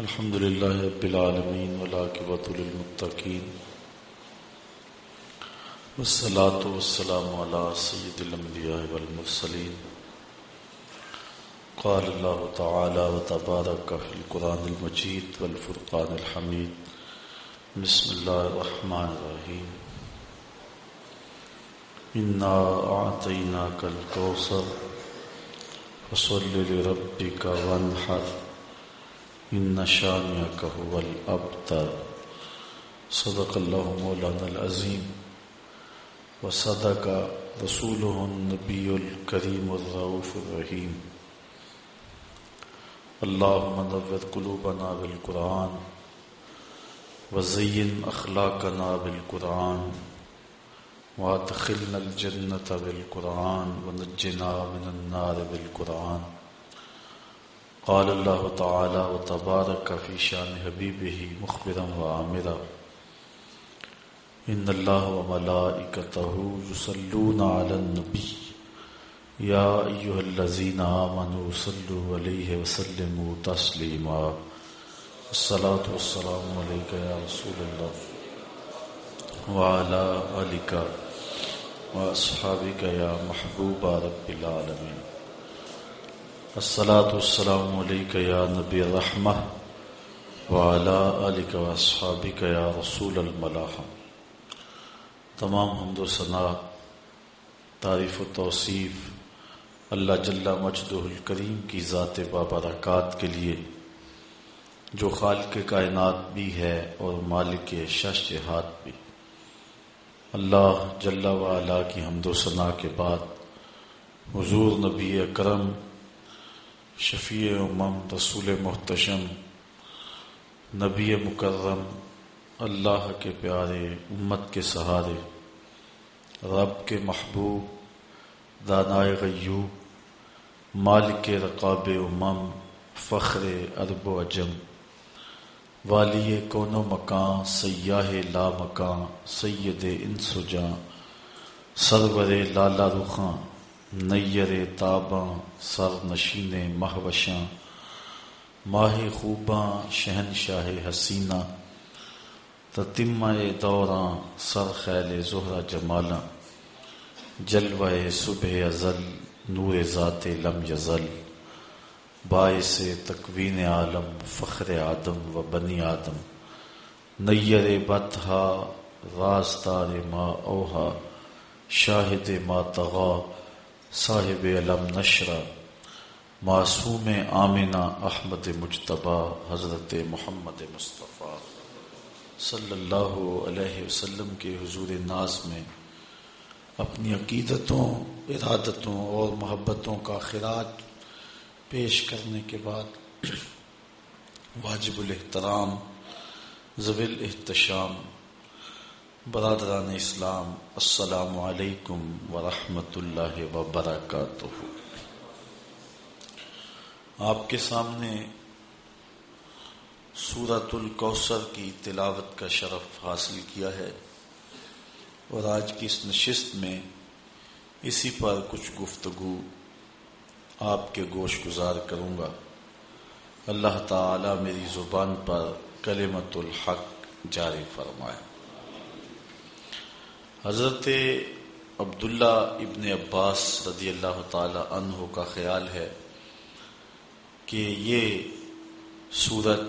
الحمد لله رب العالمين والعاقبة للمتقين والصلاة والسلام على سيد الأنبياء والمرسلين قال الله تعالى وتبارك في القرآن المجيد والفرقان الحميد بسم الله الرحمن الرحيم إنا أعطيناك الكوثر فصل لربك وانحر ان شانیہ هو الابتر صدق اللہ مولانا العظیم وصدق رسوله النبی الكریم الرعوف الرحیم اللہم نور قلوبنا بالقرآن. وزین اخلاقنا بالقرآن. وادخلنا الجنة بالقرآن. ونجنا من النار بالقرآن. قال الله تعالى وتبارك في شان حبيبه مخبرا وعامرا إن الله وملائكته يصلون على النبي يا أيها الذين آمنوا صلوا عليه وسلموا تسليما الصلاة والسلام عليك يا رسول الله وعلى آلك وأصحابك يا محبوب رب العالمين السلاۃ والسلام علیک یا نبی الرحمہ وعلا علیک و اصحابک یا رسول الملاح تمام حمد و ثناء، تعریف و توصیف اللہ جل مجد الکریم کی ذات بابرکات کے لیے، جو خالق کائنات بھی ہے اور مالک شش ہاتھ بھی۔ اللہ جل وعلا کی حمد و ثناء کے بعد حضور نبی کرم شفیع امم رسول محتشم، نبی مکرم، اللہ کے پیارے، امت کے سہارے، رب کے محبوب، دانائے غیوب، مالک رقاب امم، فخر ارب و اجم، والی کون و مکان، سیاہ لا مکان سید انسجاں، سرور لالا رخاں نیر تاباں سر نشین مہوشاں ماہ خوباں شہن شاہ حسینہ تتمہ دوراں سر خیل زہرہ جمالاں جلوہ صبح ازل، نور ذات لم یزل، باعث تکوین عالم، فخر آدم و بنی آدم نیر بتہا راستار ما اوہا، شاہد ما تغا صاحب علم نشرہ معصوم آمنہ احمد مجتبہ حضرت محمد مصطفیٰ صلی اللہ علیہ وسلم کے حضور ناز میں اپنی عقیدتوں، ارادتوں اور محبتوں کا خراج پیش کرنے کے بعد واجب الاحترام زبل احتشام برادران اسلام، السلام علیکم ورحمۃ اللہ وبرکاتہ۔ آپ کے سامنے سورت الکوثر کی تلاوت کا شرف حاصل کیا ہے اور آج کی اس نشست میں اسی پر کچھ گفتگو آپ کے گوش گزار کروں گا۔ اللہ تعالی میری زبان پر کلمت الحق جاری فرمائے۔ حضرت عبداللہ ابن عباس رضی اللہ تعالی عنہ کا خیال ہے کہ یہ صورت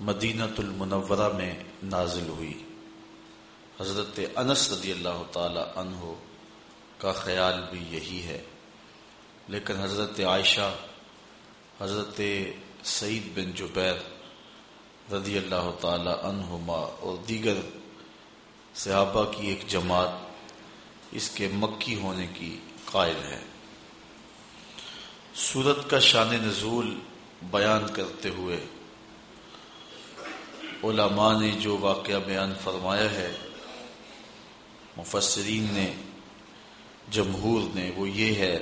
مدینت المنورہ میں نازل ہوئی۔ حضرت انس رضی اللہ تعالی عنہ کا خیال بھی یہی ہے۔ لیکن حضرت عائشہ، حضرت سعید بن جبیر رضی اللہ تعالی عنہما اور دیگر صحابہ کی ایک جماعت اس کے مکی ہونے کی قائل ہے۔ سورت کا شان نزول بیان کرتے ہوئے علماء نے جو واقعہ بیان فرمایا ہے، مفسرین نے، جمہور نے، وہ یہ ہے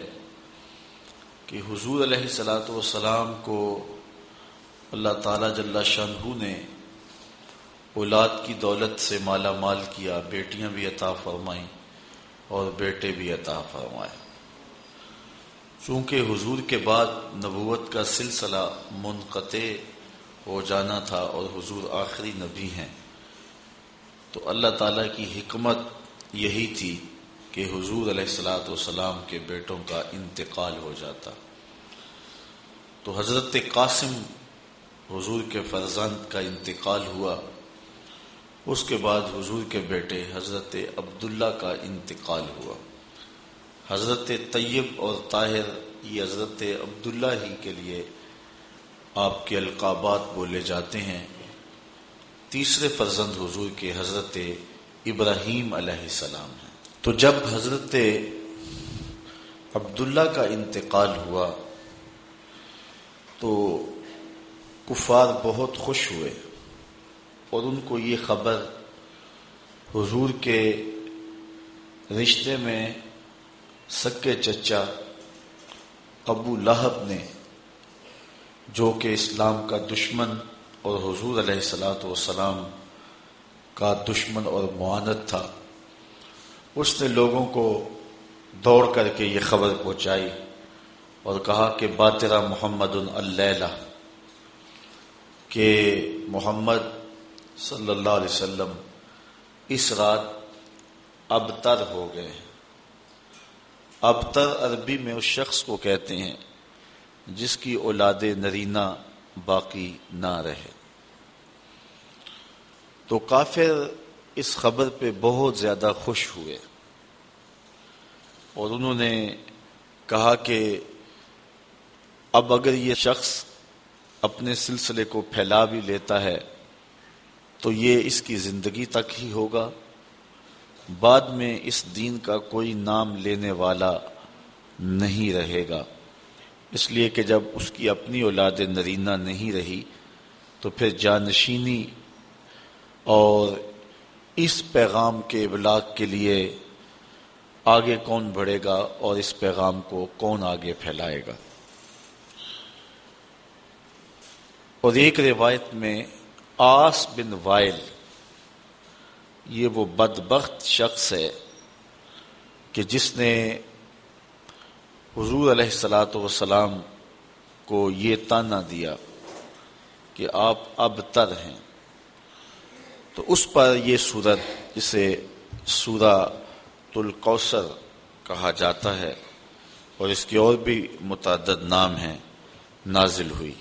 کہ حضور علیہ صلاۃ والسلام کو اللہ تعالی جل شاہ نے اولاد کی دولت سے مالا مال کیا، بیٹیاں بھی عطا فرمائیں اور بیٹے بھی عطا فرمائے چونکہ حضور کے بعد نبوت کا سلسلہ منقطع ہو جانا تھا اور حضور آخری نبی ہیں، تو اللہ تعالیٰ کی حکمت یہی تھی کہ حضور علیہ السلاۃ والسلام کے بیٹوں کا انتقال ہو جاتا۔ تو حضرت قاسم حضور کے فرزند کا انتقال ہوا۔ اس کے بعد حضور کے بیٹے حضرت عبداللہ کا انتقال ہوا۔ حضرت طیب اور طاہر، یہ حضرت عبداللہ ہی کے لیے آپ کے القابات بولے جاتے ہیں۔ تیسرے فرزند حضور کے حضرت ابراہیم علیہ السلام ہیں۔ تو جب حضرت عبداللہ کا انتقال ہوا تو کفار بہت خوش ہوئے۔ اور ان کو یہ خبر حضور کے رشتے میں سکے چچا ابو لہب نے، جو کہ اسلام کا دشمن اور حضور علیہ السلاۃ والسلام کا دشمن اور معانت تھا، اس نے لوگوں کو دوڑ کر کے یہ خبر پہنچائی اور کہا کہ باترا محمد اللہ کہ محمد صلی اللہ علیہ وسلم اس رات ابتر ہو گئے ابتر عربی میں اس شخص کو کہتے ہیں جس کی اولاد نرینہ باقی نہ رہے۔ تو کافر اس خبر پہ بہت زیادہ خوش ہوئے۔ اور انہوں نے کہا کہ اب اگر یہ شخص اپنے سلسلے کو پھیلا بھی لیتا ہے تو یہ اس کی زندگی تک ہی ہوگا۔ بعد میں اس دین کا کوئی نام لینے والا نہیں رہے گا۔ اس لیے کہ جب اس کی اپنی اولاد نرینہ نہیں رہی، تو پھر جانشینی اور اس پیغام کے ابلاغ کے لیے آگے کون بڑھے گا اور اس پیغام کو کون آگے پھیلائے گا۔ اور ایک روایت میں آس بن وائل، یہ وہ بدبخت شخص ہے کہ جس نے حضور علیہ السلاۃ وسلام کو یہ تانا دیا کہ آپ اب تر ہیں۔ تو اس پر یہ صورت جسے سورہ القوثر کہا جاتا ہے اور اس کے اور بھی متعدد نام ہیں، نازل ہوئی۔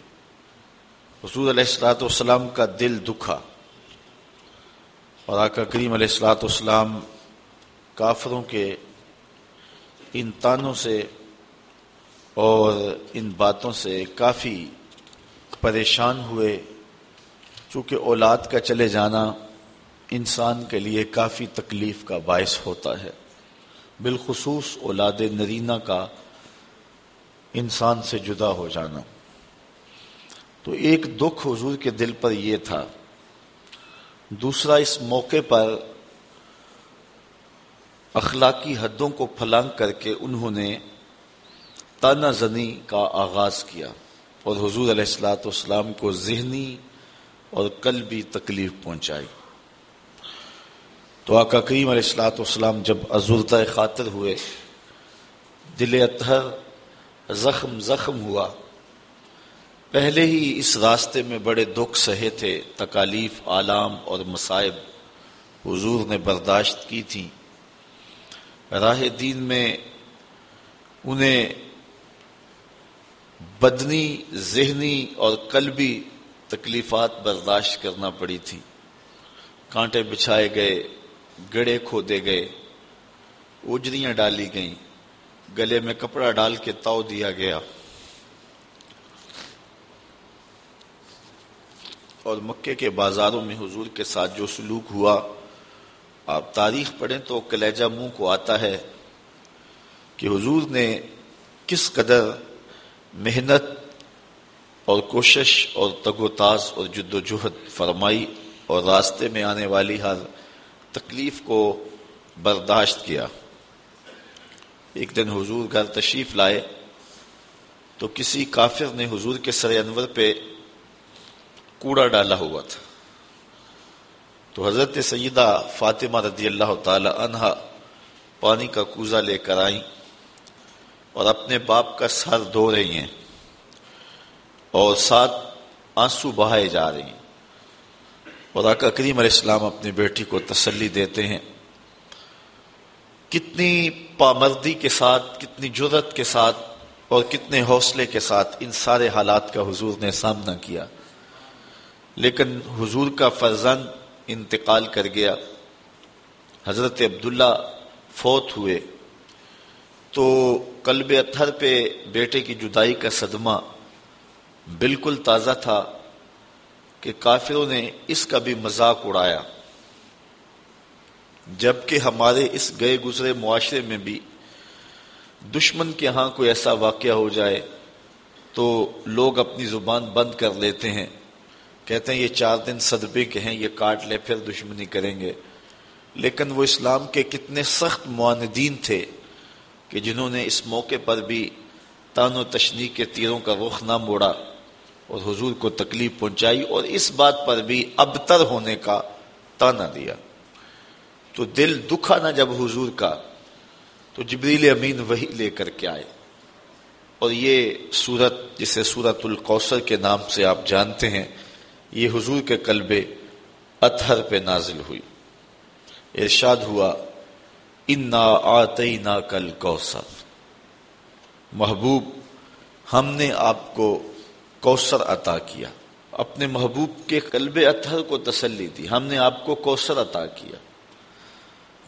حضور علیہ السلاۃ والسلام کا دل دکھا اور آقا کریم علیہ السلاۃ والسلام کافروں کے ان تانوں سے اور ان باتوں سے کافی پریشان ہوئے، چونکہ اولاد کا چلے جانا انسان کے لیے کافی تکلیف کا باعث ہوتا ہے۔ بالخصوص اولاد نرینہ کا انسان سے جدا ہو جانا۔ تو ایک دکھ حضور کے دل پر یہ تھا۔ دوسرا، اس موقع پر اخلاقی حدوں کو پھلانگ کر کے انہوں نے تانا زنی کا آغاز کیا اور حضور علیہ السلاۃ والسلام کو ذہنی اور قلبی تکلیف پہنچائی۔ تو آقا کریم علیہ السلاۃ والسلام جب عزورتہ خاطر ہوئے، دل اطہر زخم زخم ہوا۔ پہلے ہی اس راستے میں بڑے دکھ سہے تھے، تکالیف عالام اور مصائب حضور نے برداشت کی تھی۔ راہ دین میں انہیں بدنی، ذہنی اور قلبی تکلیفات برداشت کرنا پڑی تھی۔ کانٹے بچھائے گئے، گڑے کھودے گئے اجریاں ڈالی گئیں، گلے میں کپڑا ڈال کے تاؤ دیا گیا۔ اور مکے کے بازاروں میں حضور کے ساتھ جو سلوک ہوا، آپ تاریخ پڑھیں تو کلیجہ منہ کو آتا ہے کہ حضور نے کس قدر محنت اور کوشش اور تگ و تاز اور جد و جہد فرمائی اور راستے میں آنے والی ہر تکلیف کو برداشت کیا۔ ایک دن حضور گھر تشریف لائے تو کسی کافر نے حضور کے سر انور پہ کوڑا ڈالا ہوا تھا۔ تو حضرت سیدہ فاطمہ رضی اللہ تعالی عنہا پانی کا کوزا لے کر آئیں اور اپنے باپ کا سر دھو رہی ہیں اور ساتھ آنسو بہائے جا رہی ہیں۔ اور آقا کریم علیہ السلام اپنی بیٹی کو تسلی دیتے ہیں۔ کتنی پامردی کے ساتھ، کتنی جرت کے ساتھ اور کتنے حوصلے کے ساتھ ان سارے حالات کا حضور نے سامنا کیا۔ لیکن حضور کا فرزند انتقال کر گیا۔ حضرت عبداللہ فوت ہوئے۔ تو قلب اتھر پہ بیٹے کی جدائی کا صدمہ بالکل تازہ تھا کہ کافروں نے اس کا بھی مذاق اڑایا۔ جبکہ ہمارے اس گئے گزرے معاشرے میں بھی دشمن کے ہاں کوئی ایسا واقعہ ہو جائے تو لوگ اپنی زبان بند کر لیتے ہیں۔ کہتے ہیں یہ چار دن صدبے کے ہیں، یہ کاٹ لے پھر دشمنی کریں گے۔ لیکن وہ اسلام کے کتنے سخت معاندین تھے کہ جنہوں نے اس موقع پر بھی تان و تشنی کے تیروں کا رخ نہ موڑا اور حضور کو تکلیف پہنچائی اور اس بات پر بھی ابتر ہونے کا تانا دیا۔ تو دل دکھا نہ جب حضور کا، تو جبریل امین وہی لے کر کے آئے۔ اور یہ سورت، جسے سورت القوثر کے نام سے آپ جانتے ہیں یہ حضور کے قلبے اطہر پہ نازل ہوئی۔ ارشاد ہوا، انا آتی نا کل کوثر محبوب، ہم نے آپ کو کوثر عطا کیا۔ اپنے محبوب کے قلب اطہر کو تسلی دی۔ ہم نے آپ کو کوثر عطا کیا۔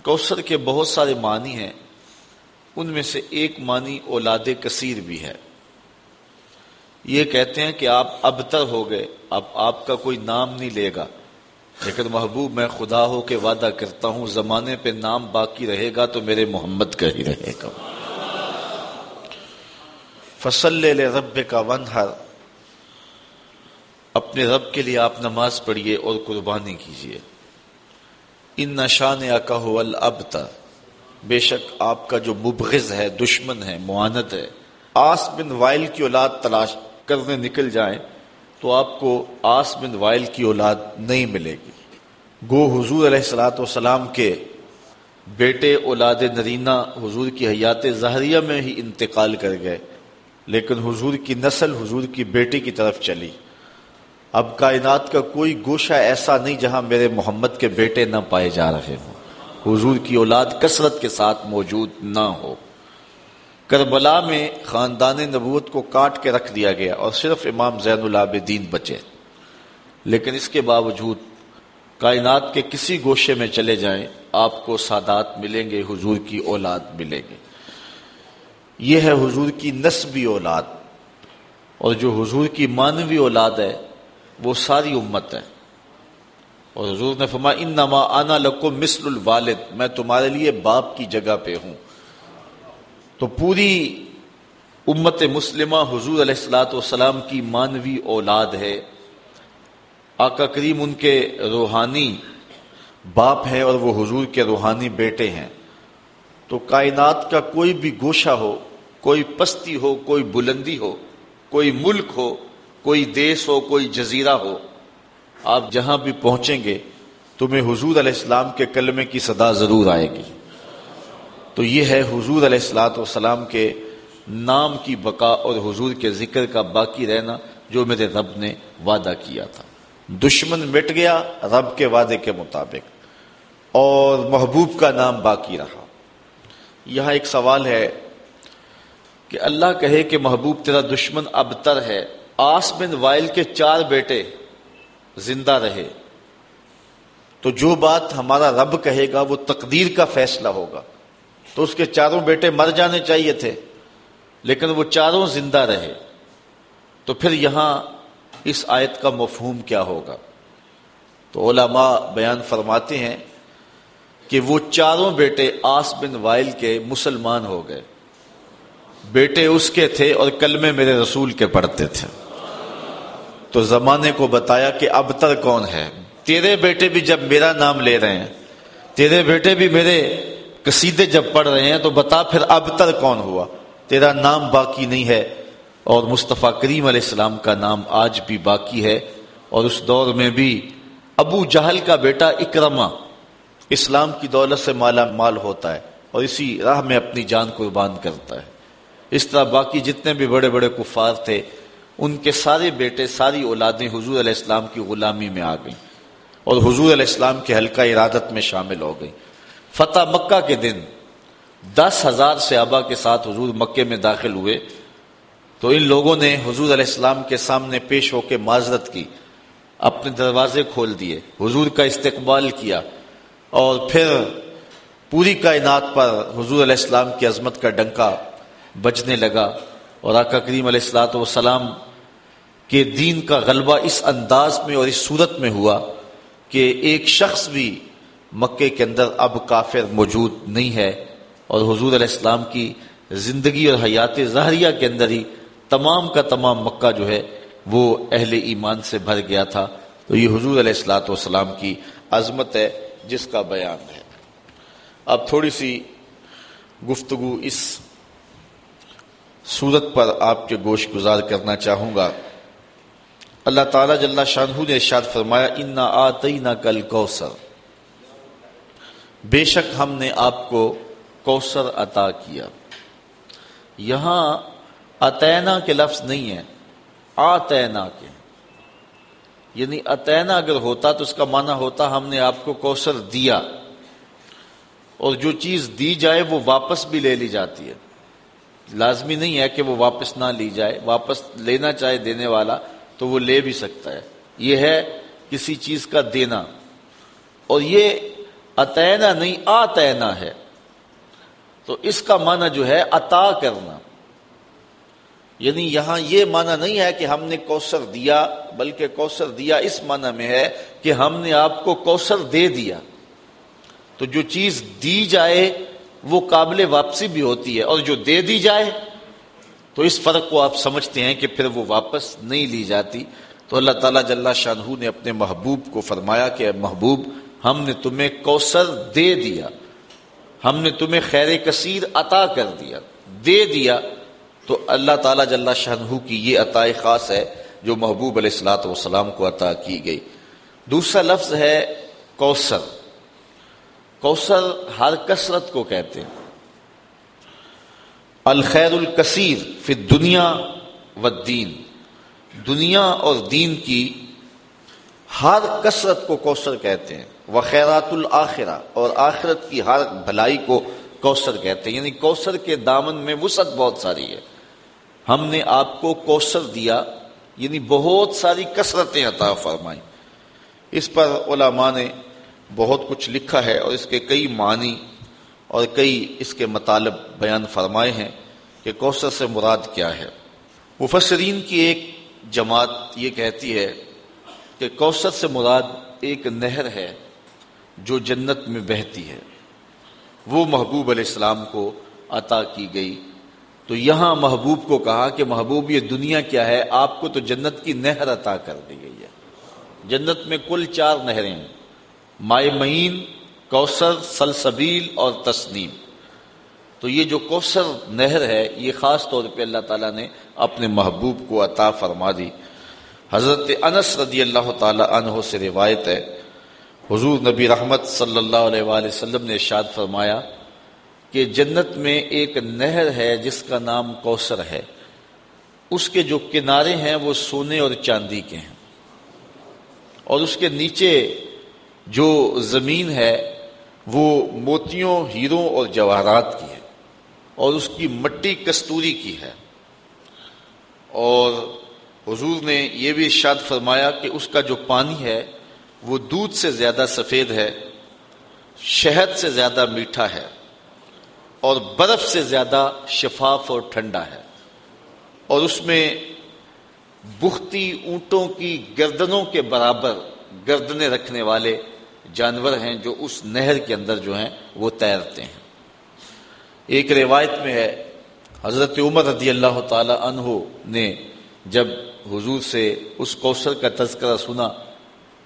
کوثر کے بہت سارے معنی ہیں۔ ان میں سے ایک معنی اولاد کثیر بھی ہے۔ یہ کہتے ہیں کہ آپ ابتر ہو گئے، اب آپ کا کوئی نام نہیں لے گا۔ لیکن محبوب، میں خدا ہو کے وعدہ کرتا ہوں، زمانے پہ نام باقی رہے گا تو میرے محمد کا ہی رہے گا۔ فصل لے رب کا ون ہر اپنے رب کے لیے آپ نماز پڑھیے اور قربانی کیجیے۔ ان نشان کا البتر بے شک آپ کا جو مبغض ہے، دشمن ہے، معاند ہے۔ آس بن وائل کی اولاد تلاش کرنے نکل جائیں تو آپ کو آس بن وائل کی اولاد نہیں ملے گی۔ گو حضور علیہ السلاۃ والسلام کے بیٹے اولاد نرینہ حضور کی حیات زہریہ میں ہی انتقال کر گئے، لیکن حضور کی نسل حضور کی بیٹی کی طرف چلی۔ اب کائنات کا کوئی گوشہ ایسا نہیں جہاں میرے محمد کے بیٹے نہ پائے جا رہے ہوں۔ حضور کی اولاد کثرت کے ساتھ موجود نہ ہو۔ کربلا میں خاندان نبوت کو کاٹ کے رکھ دیا گیا اور صرف امام زین العابدین بچے۔ لیکن اس کے باوجود کائنات کے کسی گوشے میں چلے جائیں، آپ کو سادات ملیں گے، حضور کی اولاد ملیں گے یہ ہے حضور کی نسبی اولاد۔ اور جو حضور کی مانوی اولاد ہے، وہ ساری امت ہے۔ اور حضور نے فرما ان نما آنا لکو مثل الوالد، میں تمہارے لیے باپ کی جگہ پہ ہوں۔ تو پوری امت مسلمہ حضور علیہ السلاۃ والسلام کی مانوی اولاد ہے۔ آقا کریم ان کے روحانی باپ ہیں اور وہ حضور کے روحانی بیٹے ہیں۔ تو کائنات کا کوئی بھی گوشہ ہو، کوئی پستی ہو، کوئی بلندی ہو، کوئی ملک ہو، کوئی دیس ہو، کوئی جزیرہ ہو، آپ جہاں بھی پہنچیں گے، تمہیں حضور علیہ السلام کے کلمے کی صدا ضرور آئے گی۔ تو یہ ہے حضور علیہ السلاۃ والسلام کے نام کی بقا اور حضور کے ذکر کا باقی رہنا جو میرے رب نے وعدہ کیا تھا۔ دشمن مٹ گیا رب کے وعدے کے مطابق اور محبوب کا نام باقی رہا۔ یہاں ایک سوال ہے کہ اللہ کہے کہ محبوب تیرا دشمن ابتر ہے، آس بن وائل کے چار بیٹے زندہ رہے۔ تو جو بات ہمارا رب کہے گا وہ تقدیر کا فیصلہ ہوگا۔ تو اس کے چاروں بیٹے مر جانے چاہیے تھے، لیکن وہ چاروں زندہ رہے۔ تو پھر یہاں اس آیت کا مفہوم کیا ہوگا؟ تو علماء بیان فرماتے ہیں کہ وہ چاروں بیٹے آس بن وائل کے مسلمان ہو گئے۔ بیٹے اس کے تھے اور کلمے میرے رسول کے پڑھتے تھے۔ تو زمانے کو بتایا کہ اب تر کون ہے؟ تیرے بیٹے بھی جب میرا نام لے رہے ہیں، تیرے بیٹے بھی میرے قصیدے جب پڑھ رہے ہیں تو بتا پھر اب تر کون ہوا؟ تیرا نام باقی نہیں ہے اور مصطفیٰ کریم علیہ السلام کا نام آج بھی باقی ہے اور اس دور میں بھی ابو جہل کا بیٹا اکرما اسلام کی دولت سے مالا مال ہوتا ہے اور اسی راہ میں اپنی جان قربان کرتا ہے۔ اس طرح باقی جتنے بھی بڑے بڑے کفار تھے، ان کے سارے بیٹے، ساری اولادیں حضور علیہ السلام کی غلامی میں آ گئیں اور حضور علیہ السلام کے حلقہ ارادت میں شامل ہو گئی فتح مکہ کے دن دس ہزار صحابہ کے ساتھ حضور مکے میں داخل ہوئے تو ان لوگوں نے حضور علیہ السلام کے سامنے پیش ہو کے معذرت کی، اپنے دروازے کھول دیے، حضور کا استقبال کیا اور پھر پوری کائنات پر حضور علیہ السلام کی عظمت کا ڈنکا بجنے لگا اور آقا کریم علیہ السلاۃ والسلام کے دین کا غلبہ اس انداز میں اور اس صورت میں ہوا کہ ایک شخص بھی مکے کے اندر اب کافر موجود نہیں ہے اور حضور علیہ السلام کی زندگی اور حیات ظاہریہ کے اندر ہی تمام کا تمام مکہ جو ہے وہ اہل ایمان سے بھر گیا تھا۔ تو یہ حضور علیہ السلاۃ والسلام کی عظمت ہے جس کا بیان ہے۔ اب تھوڑی سی گفتگو اس صورت پر آپ کے گوشت گزار کرنا چاہوں گا۔ اللہ تعالیٰ جل شاہ نے ارشاد فرمایا، انا آتی نہ کل کوسر بے شک ہم نے آپ کو کوسر عطا کیا۔ یہاں اتینا کے لفظ نہیں ہے آتینا کے۔ یعنی اتینا اگر ہوتا تو اس کا معنی ہوتا ہم نے آپ کو کوسر دیا۔ اور جو چیز دی جائے وہ واپس بھی لے لی جاتی ہے۔ لازمی نہیں ہے کہ وہ واپس نہ لی جائے، واپس لینا چاہے دینے والا تو وہ لے بھی سکتا ہے۔ یہ ہے کسی چیز کا دینا۔ اور یہ اتینا نہیں، آتینا ہے۔ تو اس کا معنی جو ہے، عطا کرنا۔ یعنی یہاں یہ معنی نہیں ہے کہ ہم نے کوسر دیا، بلکہ کوسر دیا اس معنی میں ہے کہ ہم نے آپ کو کوسر دے دیا۔ تو جو چیز دی جائے، وہ قابل واپسی بھی ہوتی ہے، اور جو دے دی جائے، تو اس فرق کو آپ سمجھتے ہیں کہ پھر وہ واپس نہیں لی جاتی۔ تو اللہ تعالیٰ جل شاہ نے اپنے محبوب کو فرمایا کہ محبوب ہم نے تمہیں کوسر دے دیا۔ ہم نے تمہیں خیر کثیر عطا کر دیا۔ دے دیا۔ تو اللہ تعالیٰ جل شاہ کی یہ عطا خاص ہے جو محبوب علیہ السلاۃ والسلام کو عطا کی گئی۔ دوسرا لفظ ہے کوسر کوسر ہر کثرت کو کہتے ہیں۔ الخیر الکثیر فی دنیا و دین دنیا اور دین کی ہر کثرت کو کوثر کہتے ہیں۔ وہ خیرات الآخرہ اور آخرت کی ہر بھلائی کو کوثر کہتے ہیں۔ یعنی کوثر کے دامن میں وسعت بہت ساری ہے۔ ہم نے آپ کو کوثر دیا یعنی بہت ساری کثرتیں عطا فرمائیں۔ اس پر علماء نے بہت کچھ لکھا ہے اور اس کے کئی معنی اور کئی اس کے مطالب بیان فرمائے ہیں کہ کوثر سے مراد کیا ہے۔ مفسرین کی ایک جماعت یہ کہتی ہے کہ کوثر سے مراد ایک نہر ہے۔ جو جنت میں بہتی ہے۔ وہ محبوب علیہ السلام کو عطا کی گئی۔ تو یہاں محبوب کو کہا کہ محبوب، یہ دنیا کیا ہے؟ آپ کو تو جنت کی نہر عطا کر دی گئی ہے۔ جنت میں کل چار نہریں مائع معین، کوثر، سلسبیل اور تسنیم۔ تو یہ جو کوثر نہر ہے، یہ خاص طور پہ اللہ تعالیٰ نے اپنے محبوب کو عطا فرما دی۔ حضرت انس رضی اللہ تعالی عنہ سے روایت ہے حضور نبی رحمت صلی اللہ علیہ وآلہ وسلم نے ارشاد فرمایا کہ جنت میں ایک نہر ہے جس کا نام کوثر ہے۔ اس کے جو کنارے ہیں وہ سونے اور چاندی کے ہیں۔ اور اس کے نیچے جو زمین ہے وہ موتیوں، ہیروں اور جواہرات کی ہے۔ اور اس کی مٹی کستوری کی ہے۔ اور حضور نے یہ بھی ارشاد فرمایا کہ اس کا جو پانی ہے وہ دودھ سے زیادہ سفید ہے، شہد سے زیادہ میٹھا ہے، اور برف سے زیادہ شفاف اور ٹھنڈا ہے۔ اور اس میں بختی اونٹوں کی گردنوں کے برابر گردنے رکھنے والے جانور ہیں جو اس نہر کے اندر جو ہیں وہ تیرتے ہیں۔ ایک روایت میں ہے، حضرت عمر رضی اللہ تعالی عنہ نے جب حضور سے اس کوثر کا تذکرہ سنا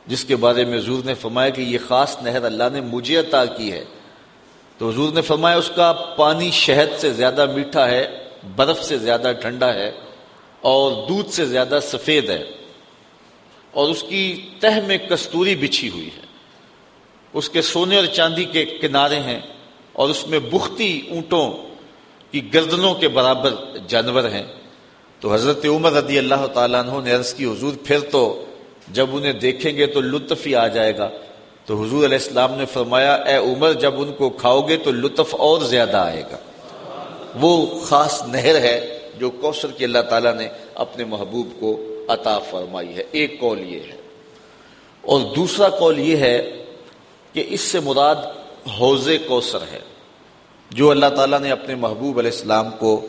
جس کے بارے میں حضور نے فرمایا کہ یہ خاص نہر اللہ نے مجھے عطا کی ہے۔ تو حضور نے فرمایا اس کا پانی شہد سے زیادہ میٹھا ہے، برف سے زیادہ ٹھنڈا ہے اور دودھ سے زیادہ سفید ہے۔ اور اس کی تہ میں کستوری بچھی ہوئی ہے۔ اس کے سونے اور چاندی کے کنارے ہیں اور اس میں بختی اونٹوں کی گردنوں کے برابر جانور ہیں۔ تو حضرت عمر رضی اللہ تعالیٰ عنہ نے عرض کی، حضور پھر تو جب انہیں دیکھیں گے تو لطف ہی آ جائے گا۔ تو حضور علیہ السلام نے فرمایا، اے عمر، جب ان کو کھاؤ گے تو لطف اور زیادہ آئے گا۔ وہ خاص نہر ہے جو کوثر کی اللہ تعالیٰ نے اپنے محبوب کو عطا فرمائی ہے۔ ایک قول یہ ہے۔ اور دوسرا قول یہ ہے کہ اس سے مراد حوض کوثر ہے، جو اللہ تعالیٰ نے اپنے محبوب علیہ السلام کو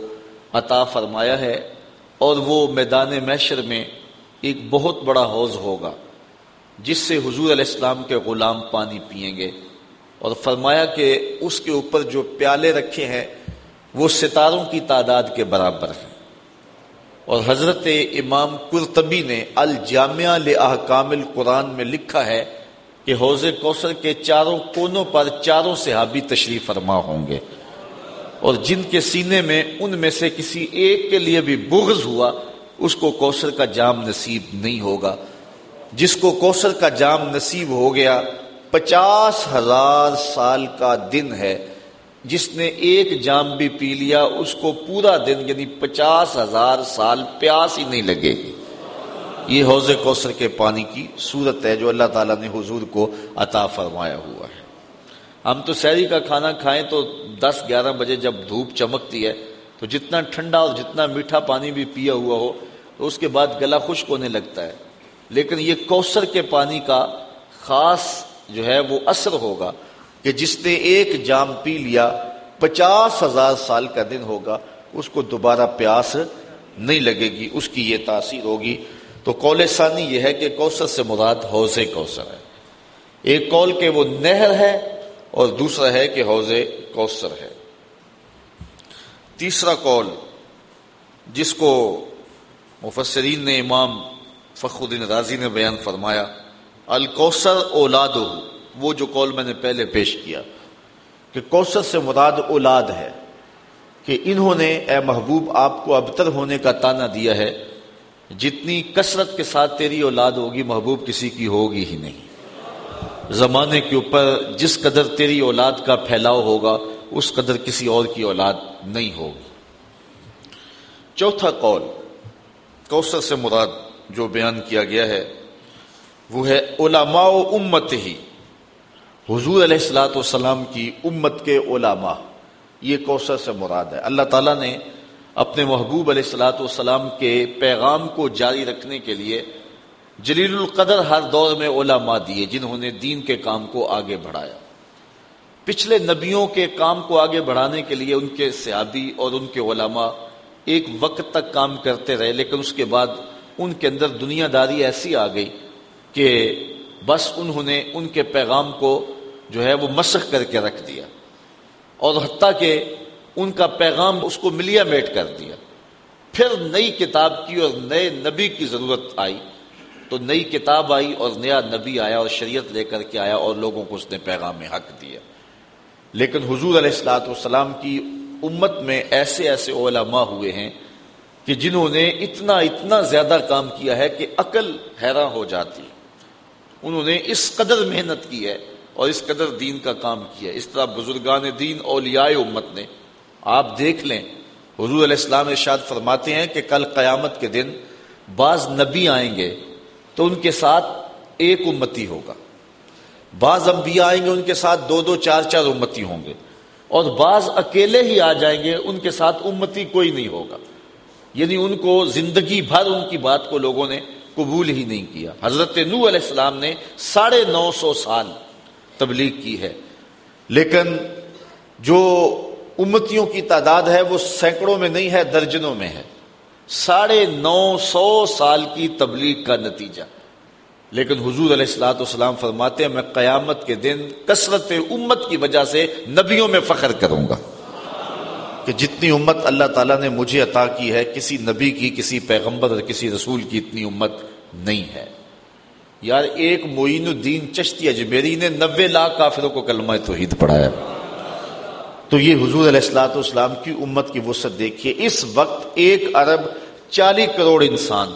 عطا فرمایا ہے۔ اور وہ میدان میشر میں ایک بہت بڑا حوض ہوگا، جس سے حضور علیہ السلام کے غلام پانی پئیں گے۔ اور فرمایا کہ اس کے اوپر جو پیالے رکھے ہیں، وہ ستاروں کی تعداد کے برابر ہیں۔ اور حضرت امام قرطبی نے الجامعہ لحکام القرآن میں لکھا ہے کہ حوض کوثر کے چاروں کونوں پر چاروں صحابی تشریف فرما ہوں گے۔ اور جن کے سینے میں، ان میں سے کسی ایک کے لیے بھی بغض ہوا اس کو کوثر کا جام نصیب نہیں ہوگا۔ جس کو کوثر کا جام نصیب ہو گیا، پچاس ہزار سال کا دن ہے۔ جس نے ایک جام بھی پی لیا، اس کو پورا دن یعنی پچاس ہزار سال پیاس ہی نہیں لگے گی۔ یہ حوض کوثر کے پانی کی صورت ہے، جو اللہ تعالیٰ نے حضور کو عطا فرمایا ہوا ہے۔ ہم تو سیری کا کھانا کھائیں تو دس گیارہ بجے جب دھوپ چمکتی ہے تو جتنا ٹھنڈا اور جتنا میٹھا پانی بھی پیا ہوا ہو تو اس کے بعد گلا خشک ہونے لگتا ہے۔ لیکن یہ کوثر کے پانی کا خاص جو ہے وہ اثر ہوگا کہ جس نے ایک جام پی لیا، پچاس ہزار سال کا دن ہوگا، اس کو دوبارہ پیاس نہیں لگے گی، اس کی یہ تاثیر ہوگی۔ تو قول ثانی یہ ہے کہ کوثر سے مراد حوض کوثر ہے۔ ایک قول کہ وہ نہر ہے اور دوسرا ہے کہ حوض کوثر ہے۔ تیسرا قول، جس کو مفسرین نے امام فخر الدین راضی نے بیان فرمایا، الکوثر اولاد وہ جو قول میں نے پہلے پیش کیا، کہ کوثر سے مراد اولاد ہے، کہ انہوں نے اے محبوب آپ کو ابتر ہونے کا تانا دیا ہے، جتنی کثرت کے ساتھ تیری اولاد ہوگی، محبوب کسی کی ہوگی ہی نہیں۔ زمانے کے اوپر جس قدر تیری اولاد کا پھیلاؤ ہوگا اس قدر کسی اور کی اولاد نہیں ہوگی۔ چوتھا قول، کوثر سے مراد جو بیان کیا گیا ہے، وہ ہے علماء و امت ہی حضور علیہ السلاۃ والسلام کی امت کے علماء۔ یہ کوثر سے مراد ہے۔ اللہ تعالیٰ نے اپنے محبوب علیہ السلاۃ والسلام کے پیغام کو جاری رکھنے کے لیے جلیل القدر ہر دور میں علماء دیے، جنہوں نے دین کے کام کو آگے بڑھایا۔ پچھلے نبیوں کے کام کو آگے بڑھانے کے لیے ان کے سیابی اور ان کے علماء ایک وقت تک کام کرتے رہے، لیکن اس کے بعد ان کے اندر دنیا داری ایسی آ گئی کہ بس انہوں نے ان کے پیغام کو جو ہے وہ مسخ کر کے رکھ دیا اور حتیٰ کہ ان کا پیغام اس کو ملیا میٹ کر دیا۔ پھر نئی کتاب کی اور نئے نبی کی ضرورت آئی۔ تو نئی کتاب آئی اور نیا نبی آیا اور شریعت لے کر کے آیا اور لوگوں کو اس نے پیغام حق دیا۔ لیکن حضور علیہ السلاۃ والسلام کی امت میں ایسے ایسے علماء ہوئے ہیں کہ جنہوں نے اتنا اتنا زیادہ کام کیا ہے کہ عقل حیران ہو جاتی انہوں نے اس قدر محنت کی ہے اور اس قدر دین کا کام کیا ہے۔ اس طرح بزرگان دین، اولیاء امت نے آپ دیکھ لیں، حضور علیہ السلام ارشاد فرماتے ہیں کہ کل قیامت کے دن بعض نبی آئیں گے تو ان کے ساتھ ایک امتی ہوگا۔ بعض انبیاء آئیں گے، ان کے ساتھ دو دو چار چار امتی ہوں گے۔ اور بعض اکیلے ہی آ جائیں گے، ان کے ساتھ امتی کوئی نہیں ہوگا۔ یعنی ان کو زندگی بھر ان کی بات کو لوگوں نے قبول ہی نہیں کیا۔ حضرت نو علیہ السلام نے ساڑھے نو سو سال تبلیغ کی ہے۔ لیکن جو امتیوں کی تعداد ہے، وہ سینکڑوں میں نہیں ہے، درجنوں میں ہے۔ ساڑھے نو سو سال کی تبلیغ کا نتیجہ۔ لیکن حضور علیہ السلاۃ والسلام فرماتے ہیں، میں قیامت کے دن کثرت امت کی وجہ سے نبیوں میں فخر کروں گا۔ کہ جتنی امت اللہ تعالیٰ نے مجھے عطا کی ہے، کسی نبی کی، کسی پیغمبر اور کسی رسول کی اتنی امت نہیں ہے۔ یار، ایک معین الدین چشتی اجمیری نے نبے لاکھ کافروں کو کلمہ توحید پڑھایا۔ تو یہ حضور علیہ السلاۃ والسلام کی امت کی وسعت دیکھیے، اس وقت ایک ارب چالیس کروڑ انسان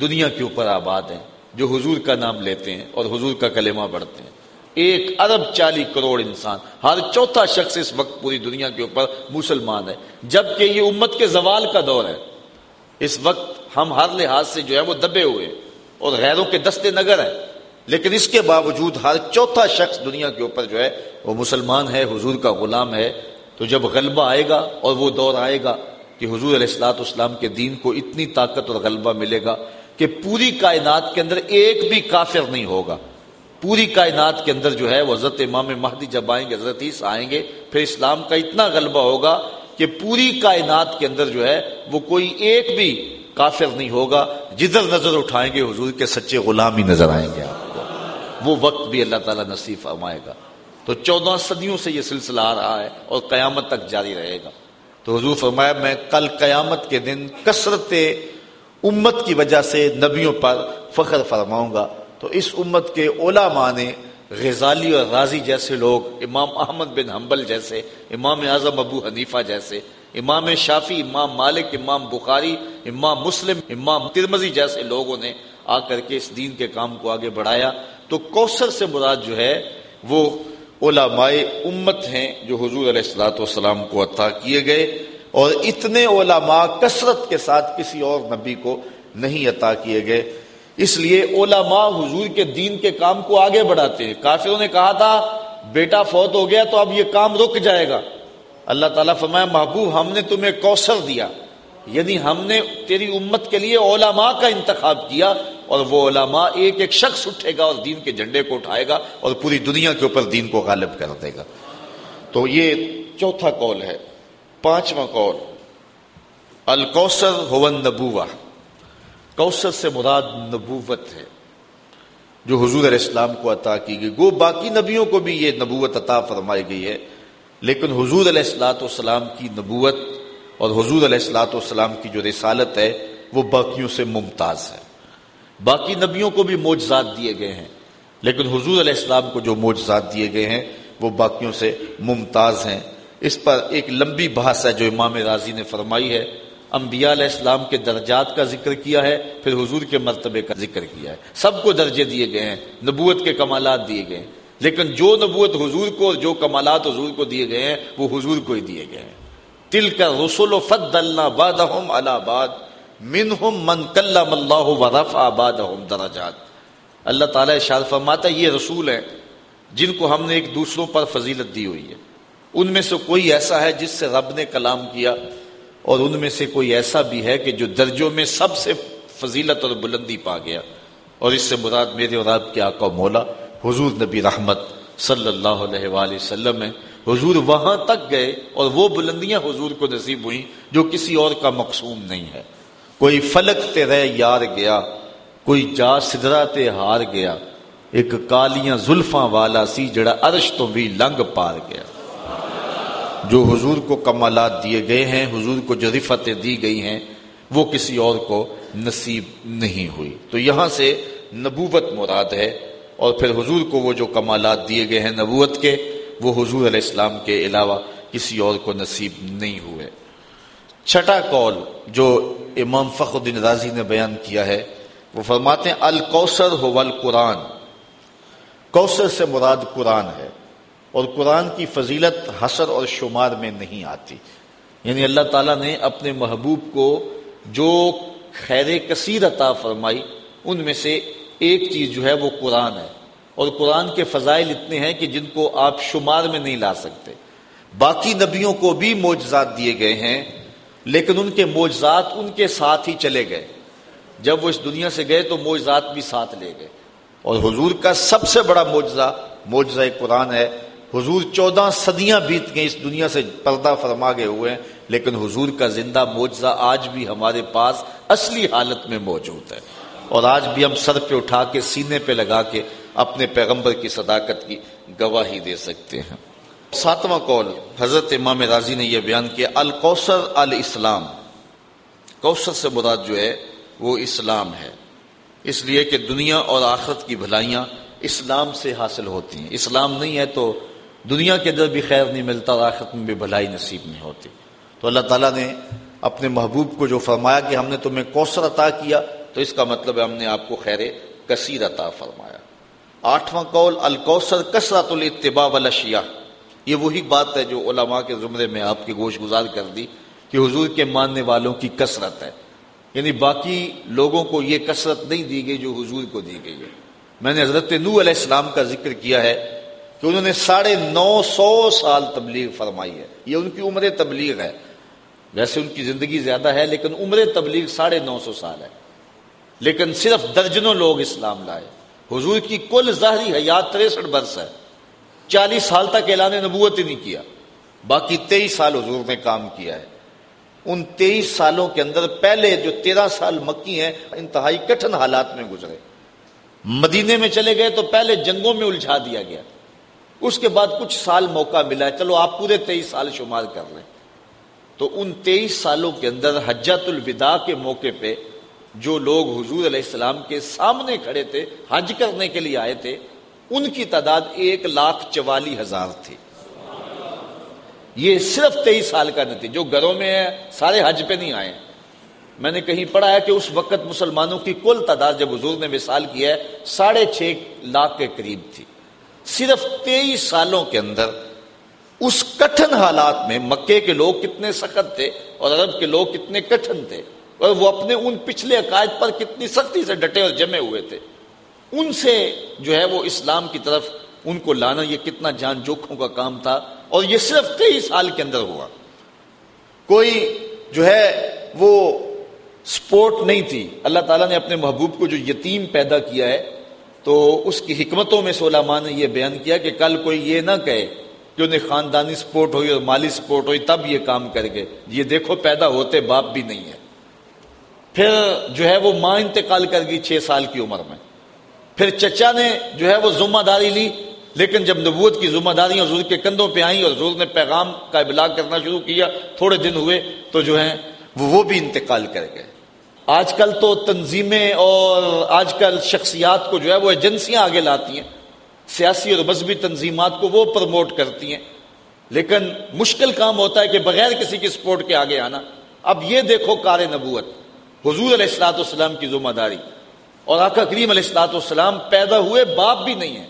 دنیا کے اوپر آباد ہیں۔ جو حضور کا نام لیتے ہیں اور حضور کا کلمہ بڑھتے ہیں۔ ایک ارب چالی کروڑ انسان، ہر چوتھا شخص اس وقت پوری دنیا کے اوپر مسلمان ہے۔ جبکہ یہ امت کے زوال کا دور ہے۔ اس وقت ہم ہر لحاظ سے جو ہے وہ دبے ہوئے اور غیروں کے دستے نگر ہیں۔ لیکن اس کے باوجود ہر چوتھا شخص دنیا کے اوپر جو ہے وہ مسلمان ہے، حضور کا غلام ہے۔ تو جب غلبہ آئے گا اور وہ دور آئے گا کہ حضور علیہ السلاط اسلام کے دین کو اتنی طاقت اور غلبہ ملے گا کہ پوری کائنات کے اندر ایک بھی کافر نہیں ہوگا۔ پوری کائنات کے اندر جو ہے وہ حضرت امام مہدی جب آئیں گے، حضرت عیس آئیں گے، پھر اسلام کا اتنا غلبہ ہوگا کہ پوری کائنات کے اندر جو ہے وہ کوئی ایک بھی کافر نہیں ہوگا۔ جدھر نظر اٹھائیں گے حضور کے سچے غلام ہی نظر آئیں گے آپ کو۔ وہ وقت بھی اللہ تعالیٰ نصیب فرمائے گا۔ تو چودہ صدیوں سے یہ سلسلہ آ رہا ہے اور قیامت تک جاری رہے گا۔ تو حضور فرمایا، میں کل قیامت کے دن کثرت امت کی وجہ سے نبیوں پر فخر فرماؤں گا۔ تو اس امت کے علماء نے غزالی اور غازی جیسے لوگ، امام احمد بن حنبل جیسے، امام اعظم ابو حنیفہ جیسے، امام شافی امام مالک، امام بخاری، امام مسلم، امام ترمزی جیسے لوگوں نے آ کر کے اس دین کے کام کو آگے بڑھایا۔ تو کوثر سے مراد جو ہے، وہ علماء امت ہیں جو حضور علیہ السلاۃ والسلام کو عطا کیے گئے۔ اور اتنے علماء کثرت کے ساتھ کسی اور نبی کو نہیں عطا کیے گئے۔ اس لیے علماء حضور کے دین کے کام کو آگے بڑھاتے ہیں۔ کافروں نے کہا تھا، بیٹا فوت ہو گیا تو اب یہ کام رک جائے گا۔ اللہ تعالیٰ فرمایا، محبوب، ہم نے تمہیں کوثر دیا۔ یعنی ہم نے تیری امت کے لیے علماء کا انتخاب کیا اور وہ علماء ایک ایک شخص اٹھے گا اور دین کے جھنڈے کو اٹھائے گا اور پوری دنیا کے اوپر دین کو غالب کر دے گا۔ تو یہ چوتھا کال ہے۔ پانچواں کال الکوثر ہون نبوا کوثر سے مراد نبوت ہے، جو حضور علیہ السلام کو عطا کی گئی۔ گو باقی نبیوں کو بھی یہ نبوت عطا فرمائی گئی ہے، لیکن حضور علیہ السلاۃ والسلام کی نبوت اور حضور علیہ السلاۃ والسلام کی جو رسالت ہے، وہ باقیوں سے ممتاز ہے۔ باقی نبیوں کو بھی موجزات دیے گئے ہیں، لیکن حضور علیہ السلام کو جو موجزات دیے گئے ہیں، وہ باقیوں سے ممتاز ہیں۔ اس پر ایک لمبی بحث ہے جو امام راضی نے فرمائی ہے۔ انبیاء علیہ السلام کے درجات کا ذکر کیا ہے، پھر حضور کے مرتبے کا ذکر کیا ہے۔ سب کو درجے دیے گئے ہیں، نبوت کے کمالات دیے گئے ہیں۔ لیکن جو نبوت حضور کو اور جو کمالات حضور کو دیے گئے ہیں، وہ حضور کو ہی دیے گئے ہیں۔ تل کا رسول و فد اللہ باد الہباد من من کلم اللہ ورف آباد دراجات اللہ تعالیٰ شاد فرماتا یہ رسول ہیں جن کو ہم نے ایک دوسروں پر فضیلت دی ہوئی ہے۔ ان میں سے کوئی ایسا ہے جس سے رب نے کلام کیا اور ان میں سے کوئی ایسا بھی ہے کہ جو درجوں میں سب سے فضیلت اور بلندی پا گیا اور اس سے مراد میرے اور آپ کے آقا مولا، حضور نبی رحمت صلی اللہ علیہ وآلہ وسلم ہے حضور وہاں تک گئے اور وہ بلندیاں حضور کو نصیب ہوئیں جو کسی اور کا مقصوم نہیں ہے۔ کوئی فلک تے رہ یار گیا، کوئی جا سدرا تے ہار گیا، ایک کالیاں زلفاں والا سی جڑا عرش تو بھی لنگ پار گیا۔ جو حضور کو کمالات دیے گئے ہیں، حضور کو جو رفتیں دی گئی ہیں، وہ کسی اور کو نصیب نہیں ہوئی۔ تو یہاں سے نبوت مراد ہے اور پھر حضور کو وہ جو کمالات دیے گئے ہیں نبوت کے، وہ حضور علیہ السلام کے علاوہ کسی اور کو نصیب نہیں ہوئے۔ چھٹا کال جو امام فخر الدین راضی نے بیان کیا ہے، وہ فرماتے ہیں، الکوثر ہو القرآن۔ کوثر سے مراد قرآن ہے۔ اور قرآن کی فضیلت حسر اور شمار میں نہیں آتی۔ یعنی اللہ تعالیٰ نے اپنے محبوب کو جو خیر کثیر عطا فرمائی، ان میں سے ایک چیز جو ہے وہ قرآن ہے۔ اور قرآن کے فضائل اتنے ہیں کہ جن کو آپ شمار میں نہیں لا سکتے۔ باقی نبیوں کو بھی معجزات دیے گئے ہیں، لیکن ان کے معجزات ان کے ساتھ ہی چلے گئے۔ جب وہ اس دنیا سے گئے تو معجزات بھی ساتھ لے گئے۔ اور حضور کا سب سے بڑا معجزہ معجزہ قرآن ہے۔ حضور چودہ صدیاں بیت گئے اس دنیا سے پردہ فرما گئے ہوئے ہیں، لیکن حضور کا زندہ معجزہ آج بھی ہمارے پاس اصلی حالت میں موجود ہے۔ اور آج بھی ہم سر پہ اٹھا کے، سینے پہ لگا کے اپنے پیغمبر کی صداقت کی گواہی دے سکتے ہیں۔ ساتواں قول، حضرت امام راضی نے یہ بیان کیا الکوثر الاسلام۔ کوثر سے مراد جو ہے، وہ اسلام ہے۔ اس لیے کہ دنیا اور آخرت کی بھلائیاں اسلام سے حاصل ہوتی ہیں۔ اسلام نہیں ہے تو دنیا کے اندر بھی خیر نہیں ملتا اور آخرت میں بھی بھلائی نصیب نہیں ہوتی۔ تو اللہ تعالیٰ نے اپنے محبوب کو جو فرمایا کہ ہم نے تمہیں کوثر عطا کیا، تو اس کا مطلب ہے ہم نے آپ کو خیر کثیر عطا فرمایا۔ آٹھواں قول، الکوثر کثرت الاتباع والاشیاء۔ یہ وہی بات ہے جو علماء کے زمرے میں آپ کی گوش گزار کر دی کہ حضور کے ماننے والوں کی کثرت ہے۔ یعنی باقی لوگوں کو یہ کثرت نہیں دی گئی جو حضور کو دی گئی ہے۔ میں نے حضرت نو علیہ السلام کا ذکر کیا ہے۔ کہ انہوں نے ساڑھے نو سو سال تبلیغ فرمائی ہے۔ یہ ان کی عمر تبلیغ ہے۔ ویسے ان کی زندگی زیادہ ہے، لیکن عمر تبلیغ ساڑھے نو سو سال ہے۔ لیکن صرف درجنوں لوگ اسلام لائے۔ حضور کی کل ظاہری حیات تریسٹھ برس ہے۔ چالیس سال تک اعلان نبوت ہی نہیں کیا۔ باقی تیئیس سال حضور نے کام کیا ہے۔ ان تیئیس سالوں کے اندر پہلے جو تیرہ سال مکی ہیں، انتہائی کٹھن حالات میں گزرے۔ مدینے میں چلے گئے تو پہلے جنگوں میں الجھا دیا گیا۔ اس کے بعد کچھ سال موقع ملا ہے، چلو آپ پورے تیئیس سال شمار کر لیں۔ تو ان تیئیس سالوں کے اندر حجت الوداع کے موقع پہ جو لوگ حضور علیہ السلام کے سامنے کھڑے تھے، حج کرنے کے لیے آئے تھے، ان کی تعداد ایک لاکھ چوالی ہزار تھی۔ یہ صرف تیئیس سال کا نتیجہ، جو گھروں میں ہے سارے حج پہ نہیں آئے۔ میں نے کہیں پڑھا ہے کہ اس وقت مسلمانوں کی کل تعداد جب حضور نے مثال کی ہے، ساڑھے چھ لاکھ کے قریب تھی۔ صرف تیئیس سالوں کے اندر اس کٹھن حالات میں مکے کے لوگ کتنے سخت تھے اور عرب کے لوگ کتنے کٹھن تھے اور وہ اپنے ان پچھلے عقائد پر کتنی سختی سے ڈٹے اور جمے ہوئے تھے۔ ان سے جو ہے وہ اسلام کی طرف ان کو لانا یہ کتنا جان جوکھوں کا کام تھا اور یہ صرف تیئیس سال کے اندر ہوا۔ کوئی جو ہے وہ سپورٹ نہیں تھی۔ اللہ تعالیٰ نے اپنے محبوب کو جو یتیم پیدا کیا ہے تو اس کی حکمتوں میں سولہ نے یہ بیان کیا کہ کل کوئی یہ نہ کہے کہ انہیں خاندانی سپورٹ ہوئی اور مالی سپورٹ ہوئی، تب یہ کام کر گئے۔ یہ دیکھو، پیدا ہوتے باپ بھی نہیں ہے پھر جو ہے وہ ماں انتقال کر گئی چھ سال کی عمر میں۔ پھر چچا نے جو ہے وہ ذمہ داری لی، لیکن جب نبوت کی ذمہ داریاں حضور کے کندھوں پہ آئیں اور حضور نے پیغام کا ابلاغ کرنا شروع کیا، تھوڑے دن ہوئے تو جو ہے وہ بھی انتقال کر گئے۔ آج کل تو تنظیمیں اور آج کل شخصیات کو جو ہے وہ ایجنسیاں آگے لاتی ہیں۔ سیاسی اور مذہبی تنظیمات کو وہ پروموٹ کرتی ہیں۔ لیکن مشکل کام ہوتا ہے کہ بغیر کسی کی سپورٹ کے آگے آنا۔ اب یہ دیکھو کار نبوت۔ حضور علیہ السلاۃ والسلام کی ذمہ داری۔ اور آقا کریم علیہ السلاۃ والسلام پیدا ہوئے باپ بھی نہیں ہے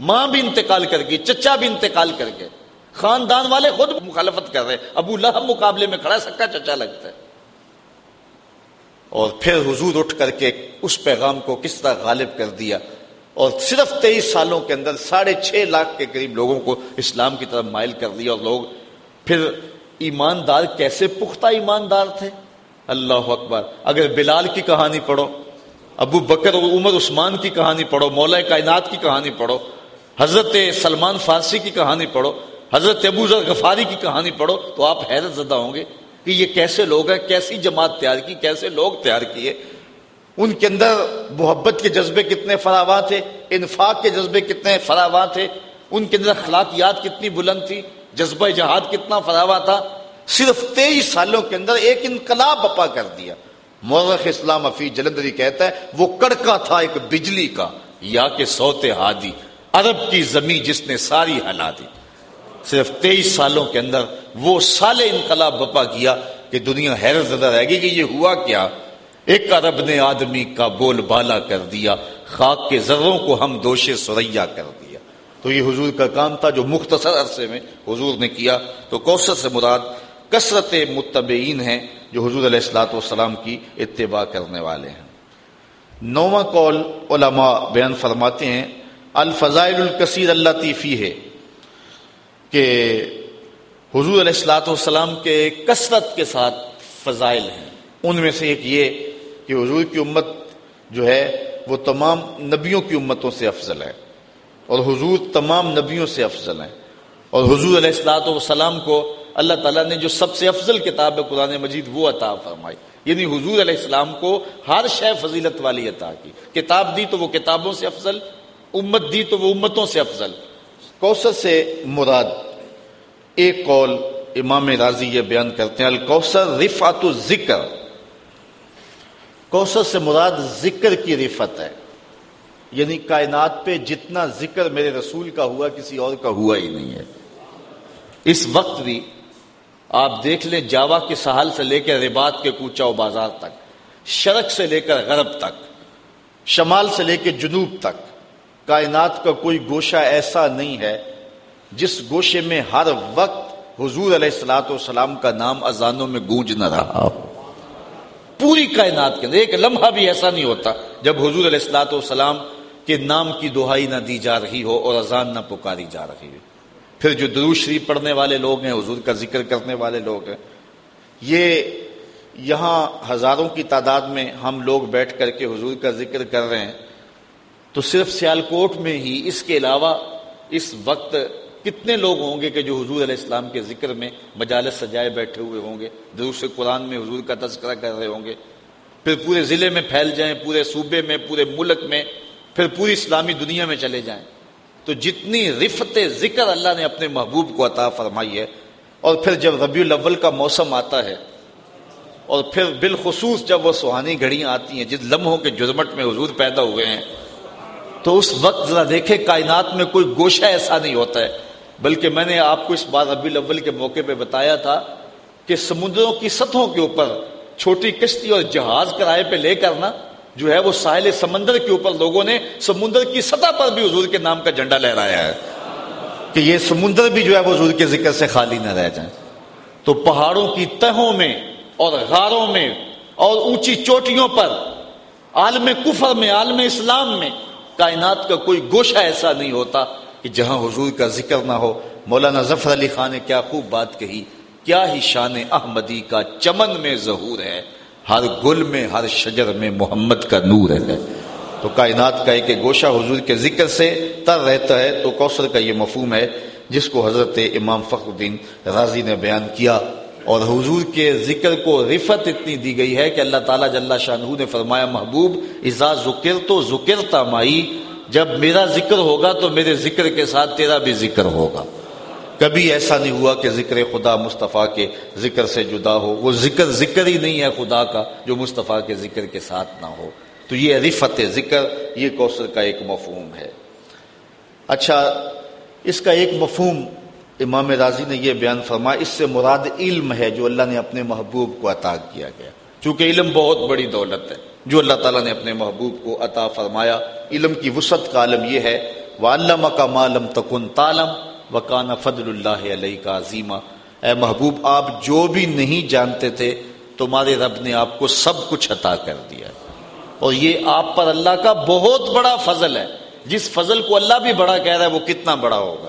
ماں بھی انتقال کر گئی، چچا بھی انتقال کر گئے۔ خاندان والے خود مخالفت کر رہے ابو لہب مقابلے میں کھڑا سکا چچا لگتا ہے۔ اور پھر حضور اٹھ کر کے اس پیغام کو کس طرح غالب کر دیا اور صرف تیئیس سالوں کے اندر ساڑھے چھ لاکھ کے قریب لوگوں کو اسلام کی طرف مائل کر دیا اور لوگ پھر ایماندار کیسے پختہ ایماندار تھے؟ اللہ اکبر۔ اگر بلال کی کہانی پڑھو، ابو بکر اور عمر عثمان کی کہانی پڑھو مولا کائنات کی کہانی پڑھو، حضرت سلمان فارسی کی کہانی پڑھو، حضرت ابو ذر غفاری کی کہانی پڑھو، تو آپ حیرت زدہ ہوں گے کہ یہ کیسے لوگ ہیں، کیسی جماعت تیار کی، کیسے لوگ تیار کیے۔ ان کے اندر محبت کے جذبے کتنے فراواں تھے، انفاق کے جذبے کتنے فراواں تھے۔ ان کے اندر اخلاقیات کتنی بلند تھی، جذبہ جہاد کتنا فراواں تھا۔ صرف تیئیس سالوں کے اندر ایک انقلاب بپا کر دیا۔ مورخ اسلام افی جلندری کہتا ہے، وہ کڑکا تھا ایک بجلی کا، یا کہ سوتے ہادی، عرب کی زمین جس نے ساری ہلا دی۔ صرف تیئیس سالوں کے اندر وہ سال انقلاب بپا کیا کہ دنیا حیرت زدہ رہے گی کہ یہ ہوا کیا؟ ایک عرب نے آدمی کا بول بالا کر دیا، خاک کے ذروں کو ہم دوشے سریا کر دیا۔ تو یہ حضور کا کام تھا جو مختصر عرصے میں حضور نے کیا۔ تو کوثر سے مراد کثرت متبعین ہیں جو حضور علیہ السلاۃ والسلام کی اتباع کرنے والے ہیں۔ نواں قول علماء بیان فرماتے ہیں، الفضائل الکثیر اللہ تیفی ہے کہ حضور علیہ السلاۃ والسلام کے کثرت کے ساتھ فضائل ہیں۔ ان میں سے ایک یہ کہ حضور کی امت جو ہے، وہ تمام نبیوں کی امتوں سے افضل ہے۔ اور حضور تمام نبیوں سے افضل ہیں۔ اور حضور علیہ السلاۃ والسلام کو اللہ تعالیٰ نے جو سب سے افضل کتاب ہے قرآن مجید، وہ عطا فرمائی۔ یعنی حضور علیہ السلام کو ہر شے فضیلت والی عطا کی۔ کتاب دی تو وہ کتابوں سے افضل، امت دی تو وہ امتوں سے افضل۔ کوثر سے مراد ایک قول امام راضی یہ بیان کرتے ہیں، الکوثر رفعت الذکر۔ کوثر سے مراد ذکر کی رفت ہے۔ یعنی کائنات پہ جتنا ذکر میرے رسول کا ہوا، کسی اور کا ہوا ہی نہیں ہے۔ اس وقت بھی آپ دیکھ لیں جاوا کے سہال سے لے کر ربات کے کوچاؤ بازار تک، شرق سے لے کر غرب تک، شمال سے لے کے جنوب تک۔ کائنات کا کوئی گوشہ ایسا نہیں ہے جس گوشے میں ہر وقت حضور علیہ السلاۃ والسلام کا نام اذانوں میں گونج نہ رہا پوری کائنات کے اندر ایک لمحہ بھی ایسا نہیں ہوتا جب حضور علیہ السلاۃ والسلام کے نام کی دہائی نہ دی جا رہی ہو اور اذان نہ پکاری جا رہی ہو۔ پھر جو درو شریف پڑھنے والے لوگ ہیں، حضور کا ذکر کرنے والے لوگ ہیں، یہ یہاں ہزاروں کی تعداد میں ہم لوگ بیٹھ کر کے حضور کا ذکر کر رہے ہیں۔ تو صرف سیالکوٹ میں ہی اس کے علاوہ اس وقت کتنے لوگ ہوں گے کہ جو حضور علیہ السلام کے ذکر میں مجالس سجائے بیٹھے ہوئے ہوں گے دروس قرآن میں حضور کا تذکرہ کر رہے ہوں گے، پھر پورے ضلع میں پھیل جائیں، پورے صوبے میں، پورے ملک میں، پھر پوری اسلامی دنیا میں چلے جائیں۔ تو جتنی رفت ذکر اللہ نے اپنے محبوب کو عطا فرمائی ہے، اور پھر جب ربیع الاول کا موسم آتا ہے، اور پھر بالخصوص جب وہ سہانی گھڑیاں آتی ہیں جن لمحوں کے جرمٹ میں حضور پیدا ہوئے ہیں تو اس وقت ذرا دیکھے کائنات میں کوئی گوشہ ایسا نہیں ہوتا ہے۔ بلکہ میں نے آپ کو اس بار ربی الاول کے موقع پہ بتایا تھا کہ سمندروں کی سطحوں کے اوپر چھوٹی کشتی اور جہاز کرائے پہ لے کر نا جو ہے وہ ساحل سمندر کے اوپر لوگوں نے سمندر کی سطح پر بھی حضور کے نام کا جھنڈا لہرایا ہے کہ یہ سمندر بھی جو ہے وہ حضور کے ذکر سے خالی نہ رہ جائیں تو پہاڑوں کی تہوں میں اور غاروں میں اور اونچی چوٹیوں پر عالم کفر میں، عالم اسلام میں کائنات کا کوئی گوشہ ایسا نہیں ہوتا کہ جہاں حضور کا ذکر نہ ہو۔ مولانا ظفر علی خان نے کیا خوب بات کہی، کیا ہی شان احمدی کا چمن میں ظہور ہے، ہر گل میں، ہر شجر میں محمد کا نور ہے۔ تو کائنات کا ایک گوشہ حضور کے ذکر سے تر رہتا ہے، تو کوثر کا یہ مفہوم ہے، جس کو حضرت امام فخر الدین راضی نے بیان کیا۔ اور حضور کے ذکر کو رفت اتنی دی گئی ہے کہ اللہ تعالیٰ جل شاہ نے فرمایا، محبوب ازا ذکر تو ذکر تمائی جب میرا ذکر ہوگا تو میرے ذکر کے ساتھ تیرا بھی ذکر ہوگا۔ کبھی ایسا نہیں ہوا کہ ذکر خدا مصطفیٰ کے ذکر سے جدا ہو۔ وہ ذکر ذکر ہی نہیں ہے خدا کا جو مصطفیٰ کے ذکر کے ساتھ نہ ہو۔ تو یہ رفت ذکر، یہ کوثر کا ایک مفہوم ہے۔ اچھا اس کا ایک مفہوم امام راضی نے یہ بیان فرمایا، اس سے مراد علم ہے جو اللہ نے اپنے محبوب کو عطا کیا گیا۔ چونکہ علم بہت بڑی دولت ہے، جو اللہ تعالیٰ نے اپنے محبوب کو عطا فرمایا۔ علم کی وسعت کا عالم یہ ہے وَعَلَّمَ کا مالم تکن تالم وکان فضل اللہ علیہ کا عظیمہ اے محبوب، آپ جو بھی نہیں جانتے تھے، تمہارے رب نے آپ کو سب کچھ عطا کر دیا۔ اور یہ آپ پر اللہ کا بہت بڑا فضل ہے۔ جس فضل کو اللہ بھی بڑا کہہ رہا ہے، وہ کتنا بڑا ہوگا؟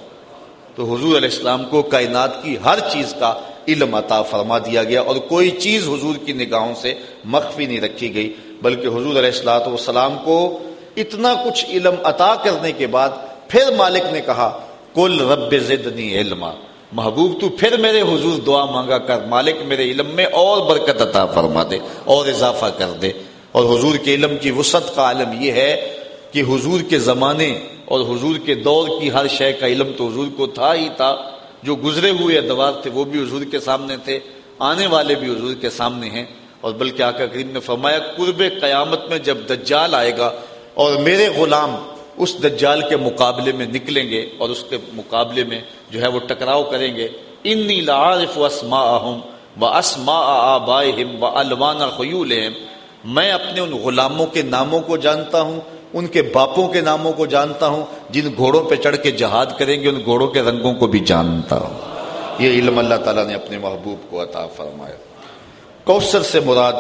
تو حضور علیہ السلام کو کائنات کی ہر چیز کا علم عطا فرما دیا گیا اور کوئی چیز حضور کی نگاہوں سے مخفی نہیں رکھی گئی، بلکہ حضور علیہ السلاۃ والسلام کو اتنا کچھ علم عطا کرنے کے بعد پھر مالک نے کہا کل رب زدنی علما۔ محبوب، تو پھر میرے حضور دعا مانگا کر، مالک میرے علم میں اور برکت عطا فرما دے اور اضافہ کر دے۔ اور حضور کے علم کی وسعت کا عالم یہ ہے کہ حضور کے زمانے اور حضور کے دور کی ہر شے کا علم تو حضور کو تھا ہی تھا۔ جو گزرے ہوئے ادوار تھے وہ بھی حضور کے سامنے تھے، آنے والے بھی حضور کے سامنے ہیں۔ اور بلکہ آقا کریم نے فرمایا، قرب قیامت میں جب دجال آئے گا اور میرے غلام اس دجال کے مقابلے میں نکلیں گے اور اس کے مقابلے میں جو ہے وہ ٹکراؤ کریں گے۔ انی لعارف اسما و اسما آبائہم و الوان خیولہم۔ میں اپنے ان غلاموں کے ناموں کو جانتا ہوں ان کے باپوں کے ناموں کو جانتا ہوں، جن گھوڑوں پہ چڑھ کے جہاد کریں گے، ان گھوڑوں کے رنگوں کو بھی جانتا ہوں۔ یہ علم اللہ تعالیٰ نے اپنے محبوب کو عطا فرمایا۔ کوثر سے مراد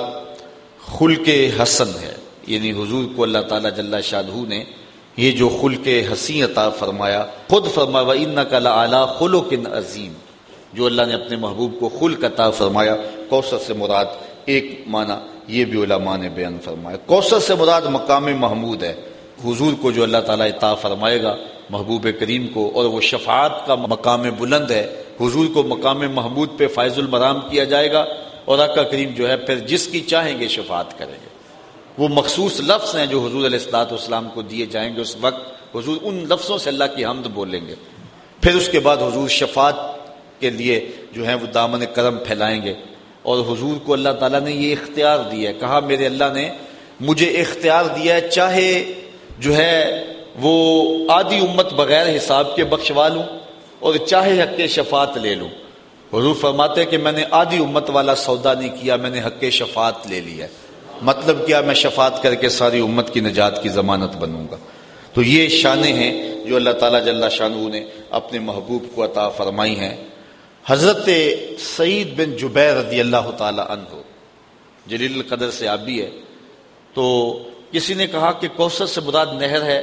خل کے حسن ہے۔ یعنی حضور کو اللہ تعالیٰ جل شاہ نے یہ جو خل کے حسین عطا فرمایا، خود فرمایا ان کا اعلیٰ خلو کن عظیم جو اللہ نے اپنے محبوب کو خل عطا فرمایا، کوثر سے مراد ایک معنی یہ بھی علماء نے بیان فرمایا۔ کوثر سے مراد مقام محمود ہے۔ حضور کو جو اللہ تعالیٰ عطا فرمائے گا محبوب کریم کو اور وہ شفاعت کا مقام بلند ہے، حضور کو مقام محمود پہ فائز المرام کیا جائے گا اور آقا کریم جو ہے پھر جس کی چاہیں گے شفاعت کریں گے۔ وہ مخصوص لفظ ہیں جو حضور علیہ السلاط والسلام کو دیے جائیں گے اس وقت۔ حضور ان لفظوں سے اللہ کی حمد بولیں گے۔ پھر اس کے بعد حضور شفاعت کے لیے جو ہے وہ دامن کرم پھیلائیں گے۔ اور حضور کو اللہ تعالیٰ نے یہ اختیار دیا ہے۔ کہا، میرے اللہ نے مجھے اختیار دیا ہے، چاہے جو ہے وہ آدھی امت بغیر حساب کے بخشوا لوں اور چاہے حق شفاعت لے لوں۔ حضور فرماتے کہ میں نے آدھی امت والا سودا نہیں کیا، میں نے حق شفاعت لے لیا مطلب کیا، میں شفاعت کر کے ساری امت کی نجات کی ضمانت بنوں گا۔ تو یہ شانیں ہیں جو اللہ تعالیٰ جل شاہ نے اپنے محبوب کو عطا فرمائی ہیں۔ حضرت سعید بن جبیر رضی اللہ تعالی عنہ، جلیل القدر سے آبی ہے، تو کسی نے کہا کہ کوثر سے مراد نہر ہے،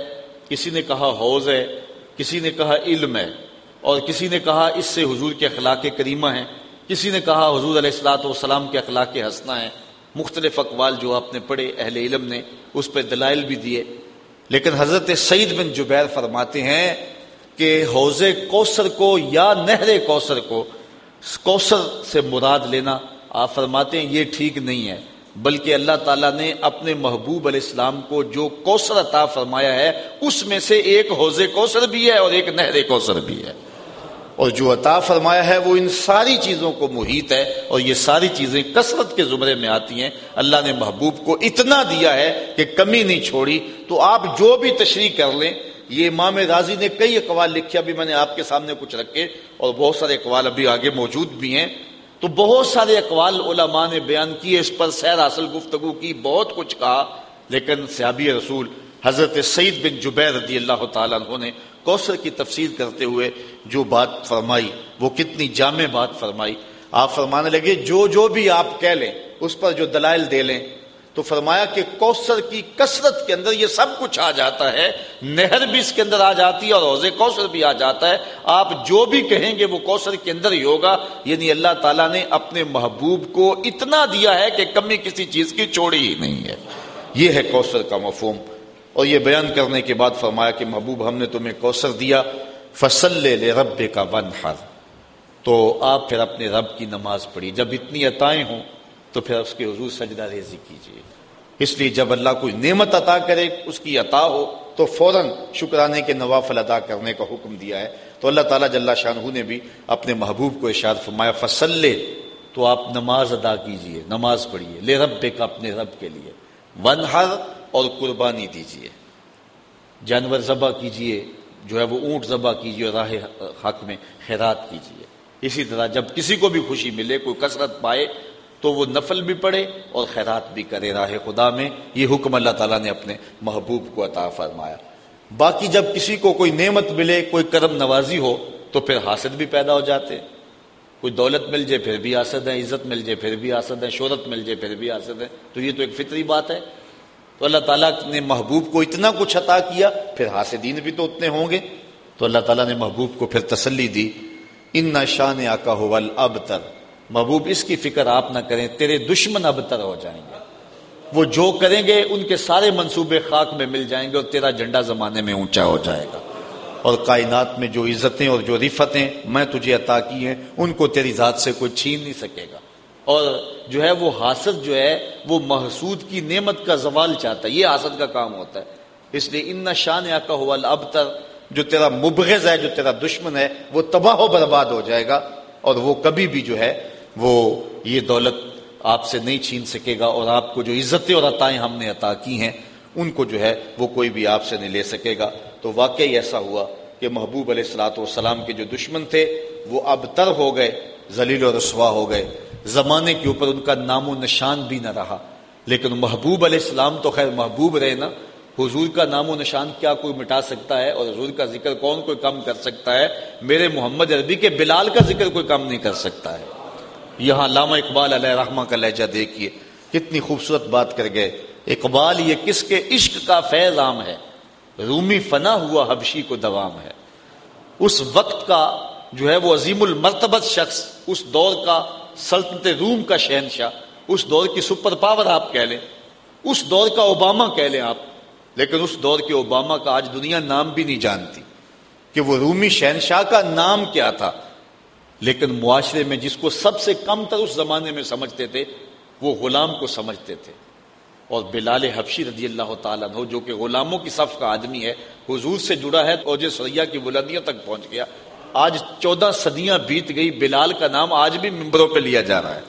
کسی نے کہا حوض ہے، کسی نے کہا علم ہے، اور کسی نے کہا اس سے حضور کے اخلاق کریمہ ہیں، کسی نے کہا حضور علیہ السلاۃ والسلام کے اخلاق ہنسنا ہے مختلف اقوال جو آپ نے پڑھے، اہل علم نے اس پہ دلائل بھی دیے۔ لیکن حضرت سعید بن جبیر فرماتے ہیں کہ حوض کوثر کو یا نہر کوثر کو، کوثر سے مراد لینا، آپ فرماتے ہیں یہ ٹھیک نہیں ہے، بلکہ اللہ تعالیٰ نے اپنے محبوب علیہ السلام کو جو کوثر عطا فرمایا ہے، اس میں سے ایک حوض کوثر بھی ہے اور ایک نہر کوثر بھی ہے۔ اور جو عطا فرمایا ہے، وہ ان ساری چیزوں کو محیط ہے اور یہ ساری چیزیں کثرت کے زمرے میں آتی ہیں۔ اللہ نے محبوب کو اتنا دیا ہے کہ کمی نہیں چھوڑی۔ تو آپ جو بھی تشریح کر لیں یہ امام راضی نے کئی اقوال لکھے، ابھی میں نے آپ کے سامنے کچھ رکھے اور بہت سارے اقوال ابھی آگے موجود بھی ہیں۔ تو بہت سارے اقوال علماء نے بیان کیے، اس پر سیر حاصل گفتگو کی، بہت کچھ کہا۔ لیکن سیابی رسول حضرت سعید بن جبیر رضی اللہ تعالیٰ عنہ نے کوثر کی تفسیر کرتے ہوئے جو بات فرمائی، وہ کتنی جامع بات فرمائی۔ آپ فرمانے لگے، جو جو بھی آپ کہہ لیں، اس پر جو دلائل دے لیں تو فرمایا کہ کوثر کی کثرت کے اندر یہ سب کچھ آ جاتا ہے، نہر بھی اس کے اندر آ جاتی ہے اور روز کوثر بھی آ جاتا ہے۔ آپ جو بھی کہیں گے وہ کوثر کے اندر ہی ہوگا۔ یعنی اللہ تعالیٰ نے اپنے محبوب کو اتنا دیا ہے کہ کمی کسی چیز کی چوڑی ہی نہیں ہے۔ یہ ہے کوثر کا مفہوم۔ اور یہ بیان کرنے کے بعد فرمایا کہ محبوب، ہم نے تمہیں کوثر دیا۔ فصل لے رب کا ون تو آپ پھر اپنے رب کی نماز پڑھی۔ جب اتنی عطائیں ہوں تو پھر اس کے حضور سجدہ ریزی کیجیے اس لیے جب اللہ کوئی نعمت عطا کرے، اس کی عطا ہو، تو فوراً شکرانے کے نوافل ادا کرنے کا حکم دیا ہے۔ تو اللہ تعالیٰ جل شاہ نے بھی اپنے محبوب کو اشار فرمایا، فصل لے تو آپ نماز ادا کیجیے، نماز پڑھیے لے رب کا اپنے رب کے لیے۔ ون ہر اور قربانی دیجیے۔ جانور ذبح کیجیے، جو ہے وہ اونٹ ذبح کیجیے راہ حق میں خیرات کیجیے اسی طرح جب کسی کو بھی خوشی ملے، کوئی کثرت پائے تو وہ نفل بھی پڑھے اور خیرات بھی کرے راہ خدا میں۔ یہ حکم اللہ تعالیٰ نے اپنے محبوب کو عطا فرمایا۔ باقی جب کسی کو کوئی نعمت ملے، کوئی کرم نوازی ہو، تو پھر حاصل بھی پیدا ہو جاتے۔ کوئی دولت مل جائے، پھر بھی آسد ہے عزت مل جائے، پھر بھی آسد ہے شہرت مل جائے، پھر بھی آسد ہے تو یہ تو ایک فطری بات ہے۔ تو اللہ تعالیٰ نے محبوب کو اتنا کچھ عطا کیا، پھر حاسدین بھی تو اتنے ہوں گے۔ تو اللہ تعالیٰ نے محبوب کو پھر تسلی دی۔ ان نہ شان آکا ہو اب تر محبوب، اس کی فکر آپ نہ کریں، تیرے دشمن اب تر ہو جائیں گے۔ وہ جو کریں گے، ان کے سارے منصوبے خاک میں مل جائیں گے اور تیرا جھنڈا زمانے میں اونچا ہو جائے گا۔ اور کائنات میں جو عزتیں اور جو رفتیں، میں تجھے عطا کی ہیں، ان کو تیری ذات سے کوئی چھین نہیں سکے گا۔ اور جو ہے، وہ حاسد جو ہے، وہ محسود کی نعمت کا زوال چاہتا ہے۔ یہ حاسد کا کام ہوتا ہے۔ اس لیے ان شان آکا ہوا اب تر جو تیرا مبغض ہے، جو تیرا دشمن ہے، وہ تباہ و برباد ہو جائے گا۔ اور وہ کبھی بھی جو ہے وہ یہ دولت آپ سے نہیں چھین سکے گا اور آپ کو جو عزتیں اور عطائیں ہم نے عطا کی ہیں، ان کو جو ہے وہ کوئی بھی آپ سے نہیں لے سکے گا۔ تو واقعی ایسا ہوا کہ محبوب علیہ السلاۃ والسلام کے جو دشمن تھے، وہ اب تر ہو گئے، ذلیل و رسوا ہو گئے۔ زمانے کے اوپر ان کا نام و نشان بھی نہ رہا۔ لیکن محبوب علیہ السلام تو خیر محبوب رہے نا، حضور کا نام و نشان کیا کوئی مٹا سکتا ہے اور حضور کا ذکر کون کوئی کم کر سکتا ہے؟ میرے محمد عربی کے بلال کا ذکر کوئی کم نہیں کر سکتا ہے۔ یہاں علامہ اقبال علیہ رحمہ کا لہجہ دیکھیے، کتنی خوبصورت بات کر گئے۔ اقبال یہ کس کے عشق کا فیض عام ہے؟ رومی فنا ہوا حبشی کو دوام ہے۔ اس وقت کا جو ہے وہ عظیم المرتبت شخص، اس دور کا سلطنت روم کا شہنشاہ، اس دور کی سپر پاور آپ کہہ لیں۔ اس دور کا اوباما کہہ لیں آپ۔ لیکن اس دور کے اوباما کا آج دنیا نام بھی نہیں جانتی کہ وہ رومی شہنشاہ کا نام کیا تھا۔ لیکن معاشرے میں جس کو سب سے کم تر اس زمانے میں سمجھتے تھے، وہ غلام کو سمجھتے تھے۔ اور بلال حفشی رضی اللہ تعالیٰ ہو جو کہ غلاموں کی صف کا آدمی ہے، حضور سے جڑا ہے اوج سریا کی بلندیوں تک پہنچ گیا۔ آج چودہ صدیاں بیت گئی، بلال کا نام آج بھی ممبروں پہ لیا جا رہا ہے۔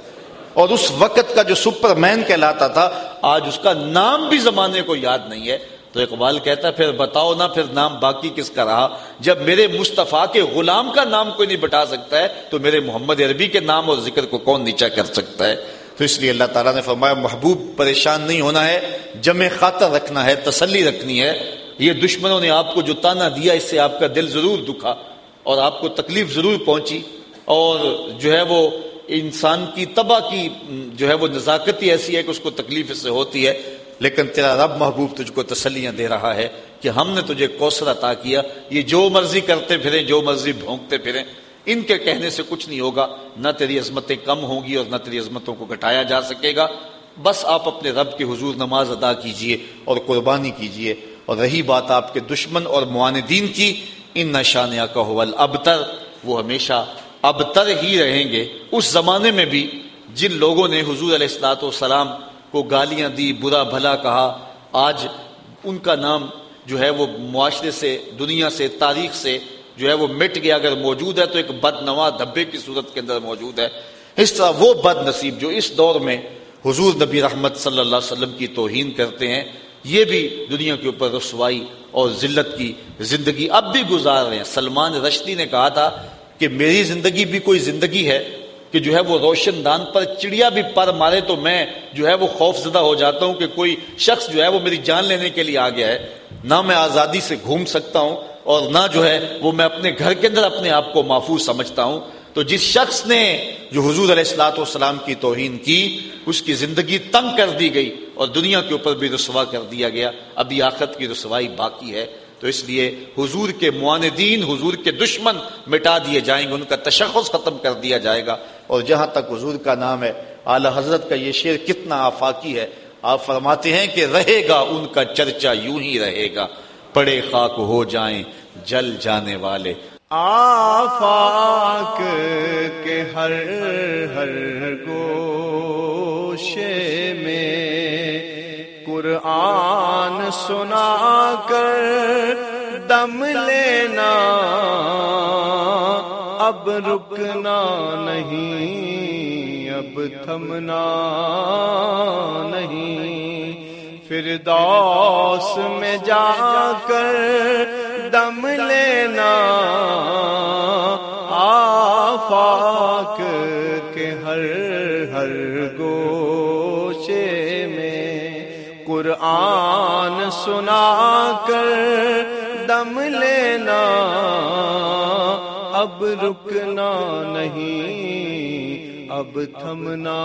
اور اس وقت کا جو سپر مین کہلاتا تھا، آج اس کا نام بھی زمانے کو یاد نہیں ہے۔ تو اقبال کہتا ہے، پھر بتاؤ نا، پھر نام باقی کس کا رہا؟ جب میرے مصطفیٰ کے غلام کا نام کوئی نہیں بٹا سکتا ہے، تو میرے محمد عربی کے نام اور ذکر کو کون نیچا کر سکتا ہے؟ تو اس لیے اللہ تعالیٰ نے فرمایا، محبوب پریشان نہیں ہونا ہے، جمع خاطر رکھنا ہے، تسلی رکھنی ہے، یہ دشمنوں نے آپ کو جو تانا دیا، اس سے آپ کا دل ضرور دکھا اور آپ کو تکلیف ضرور پہنچی اور جو ہے وہ انسان کی تباہ کی، جو ہے وہ نزاکت ایسی ہے کہ اس کو تکلیف اس سے ہوتی ہے لیکن تیرا رب محبوب تجھ کو تسلیاں دے رہا ہے کہ ہم نے تجھے کوسر عطا کیا، یہ جو مرضی کرتے پھریں، جو مرضی بھونکتے پھریں، ان کے کہنے سے کچھ نہیں ہوگا، نہ تیری عظمتیں کم ہوں گی اور نہ تیری عظمتوں کو گھٹایا جا سکے گا۔ بس آپ اپنے رب کے حضور نماز ادا کیجیے اور قربانی کیجیے۔ اور رہی بات آپ کے دشمن اور معاندین کی، ان نشانیہ کا حول ابتر وہ ہمیشہ ابتر ہی رہیں گے۔ اس زمانے میں بھی جن لوگوں نے حضور علیہ السلاۃ والسلام کو گالیاں دی، برا بھلا کہا۔ آج ان کا نام جو ہے وہ معاشرے سے، دنیا سے، تاریخ سے جو ہے وہ مٹ گیا۔ اگر موجود ہے تو ایک بد نواز دھبے کی صورت کے اندر موجود ہے۔ اس طرح وہ بد نصیب جو اس دور میں حضور نبی رحمت صلی اللہ علیہ وسلم کی توہین کرتے ہیں، یہ بھی دنیا کے اوپر رسوائی اور ذلت کی زندگی اب بھی گزار رہے ہیں۔ سلمان رشدی نے کہا تھا کہ میری زندگی بھی کوئی زندگی ہے کہ جو ہے وہ روشن دان پر چڑیا بھی پر مارے تو میں جو ہے وہ خوف زدہ ہو جاتا ہوں کہ کوئی شخص جو ہے وہ میری جان لینے کے لیے آ گیا ہے۔ نہ میں آزادی سے گھوم سکتا ہوں اور نہ جو ہے وہ میں اپنے گھر کے اندر اپنے آپ کو محفوظ سمجھتا ہوں۔ تو جس شخص نے جو حضور علیہ السلاۃ والسلام کی توہین کی، اس کی زندگی تنگ کر دی گئی اور دنیا کے اوپر بھی رسوا کر دیا گیا۔ ابھی آخت کی رسوائی باقی ہے۔ تو اس لیے حضور کے معاندین، حضور کے دشمن مٹا دیے جائیں گے، ان کا تشخص ختم کر دیا جائے گا۔ اور جہاں تک حضور کا نام ہے، اعلی حضرت کا یہ شعر کتنا آفاقی ہے۔ آپ فرماتے ہیں کہ رہے گا ان کا چرچا، یوں ہی رہے گا۔ پڑے خاک ہو جائیں جل جانے والے۔ آفاق کے ہر ہر گوشے میں قرآن سنا کر دم لینا۔ اب رکنا نہیں، اب تھمنا نہیں۔ پھر دوس میں جا کر دم لینا۔ سنا کر دم لینا۔ اب رکنا نہیں اب تھمنا۔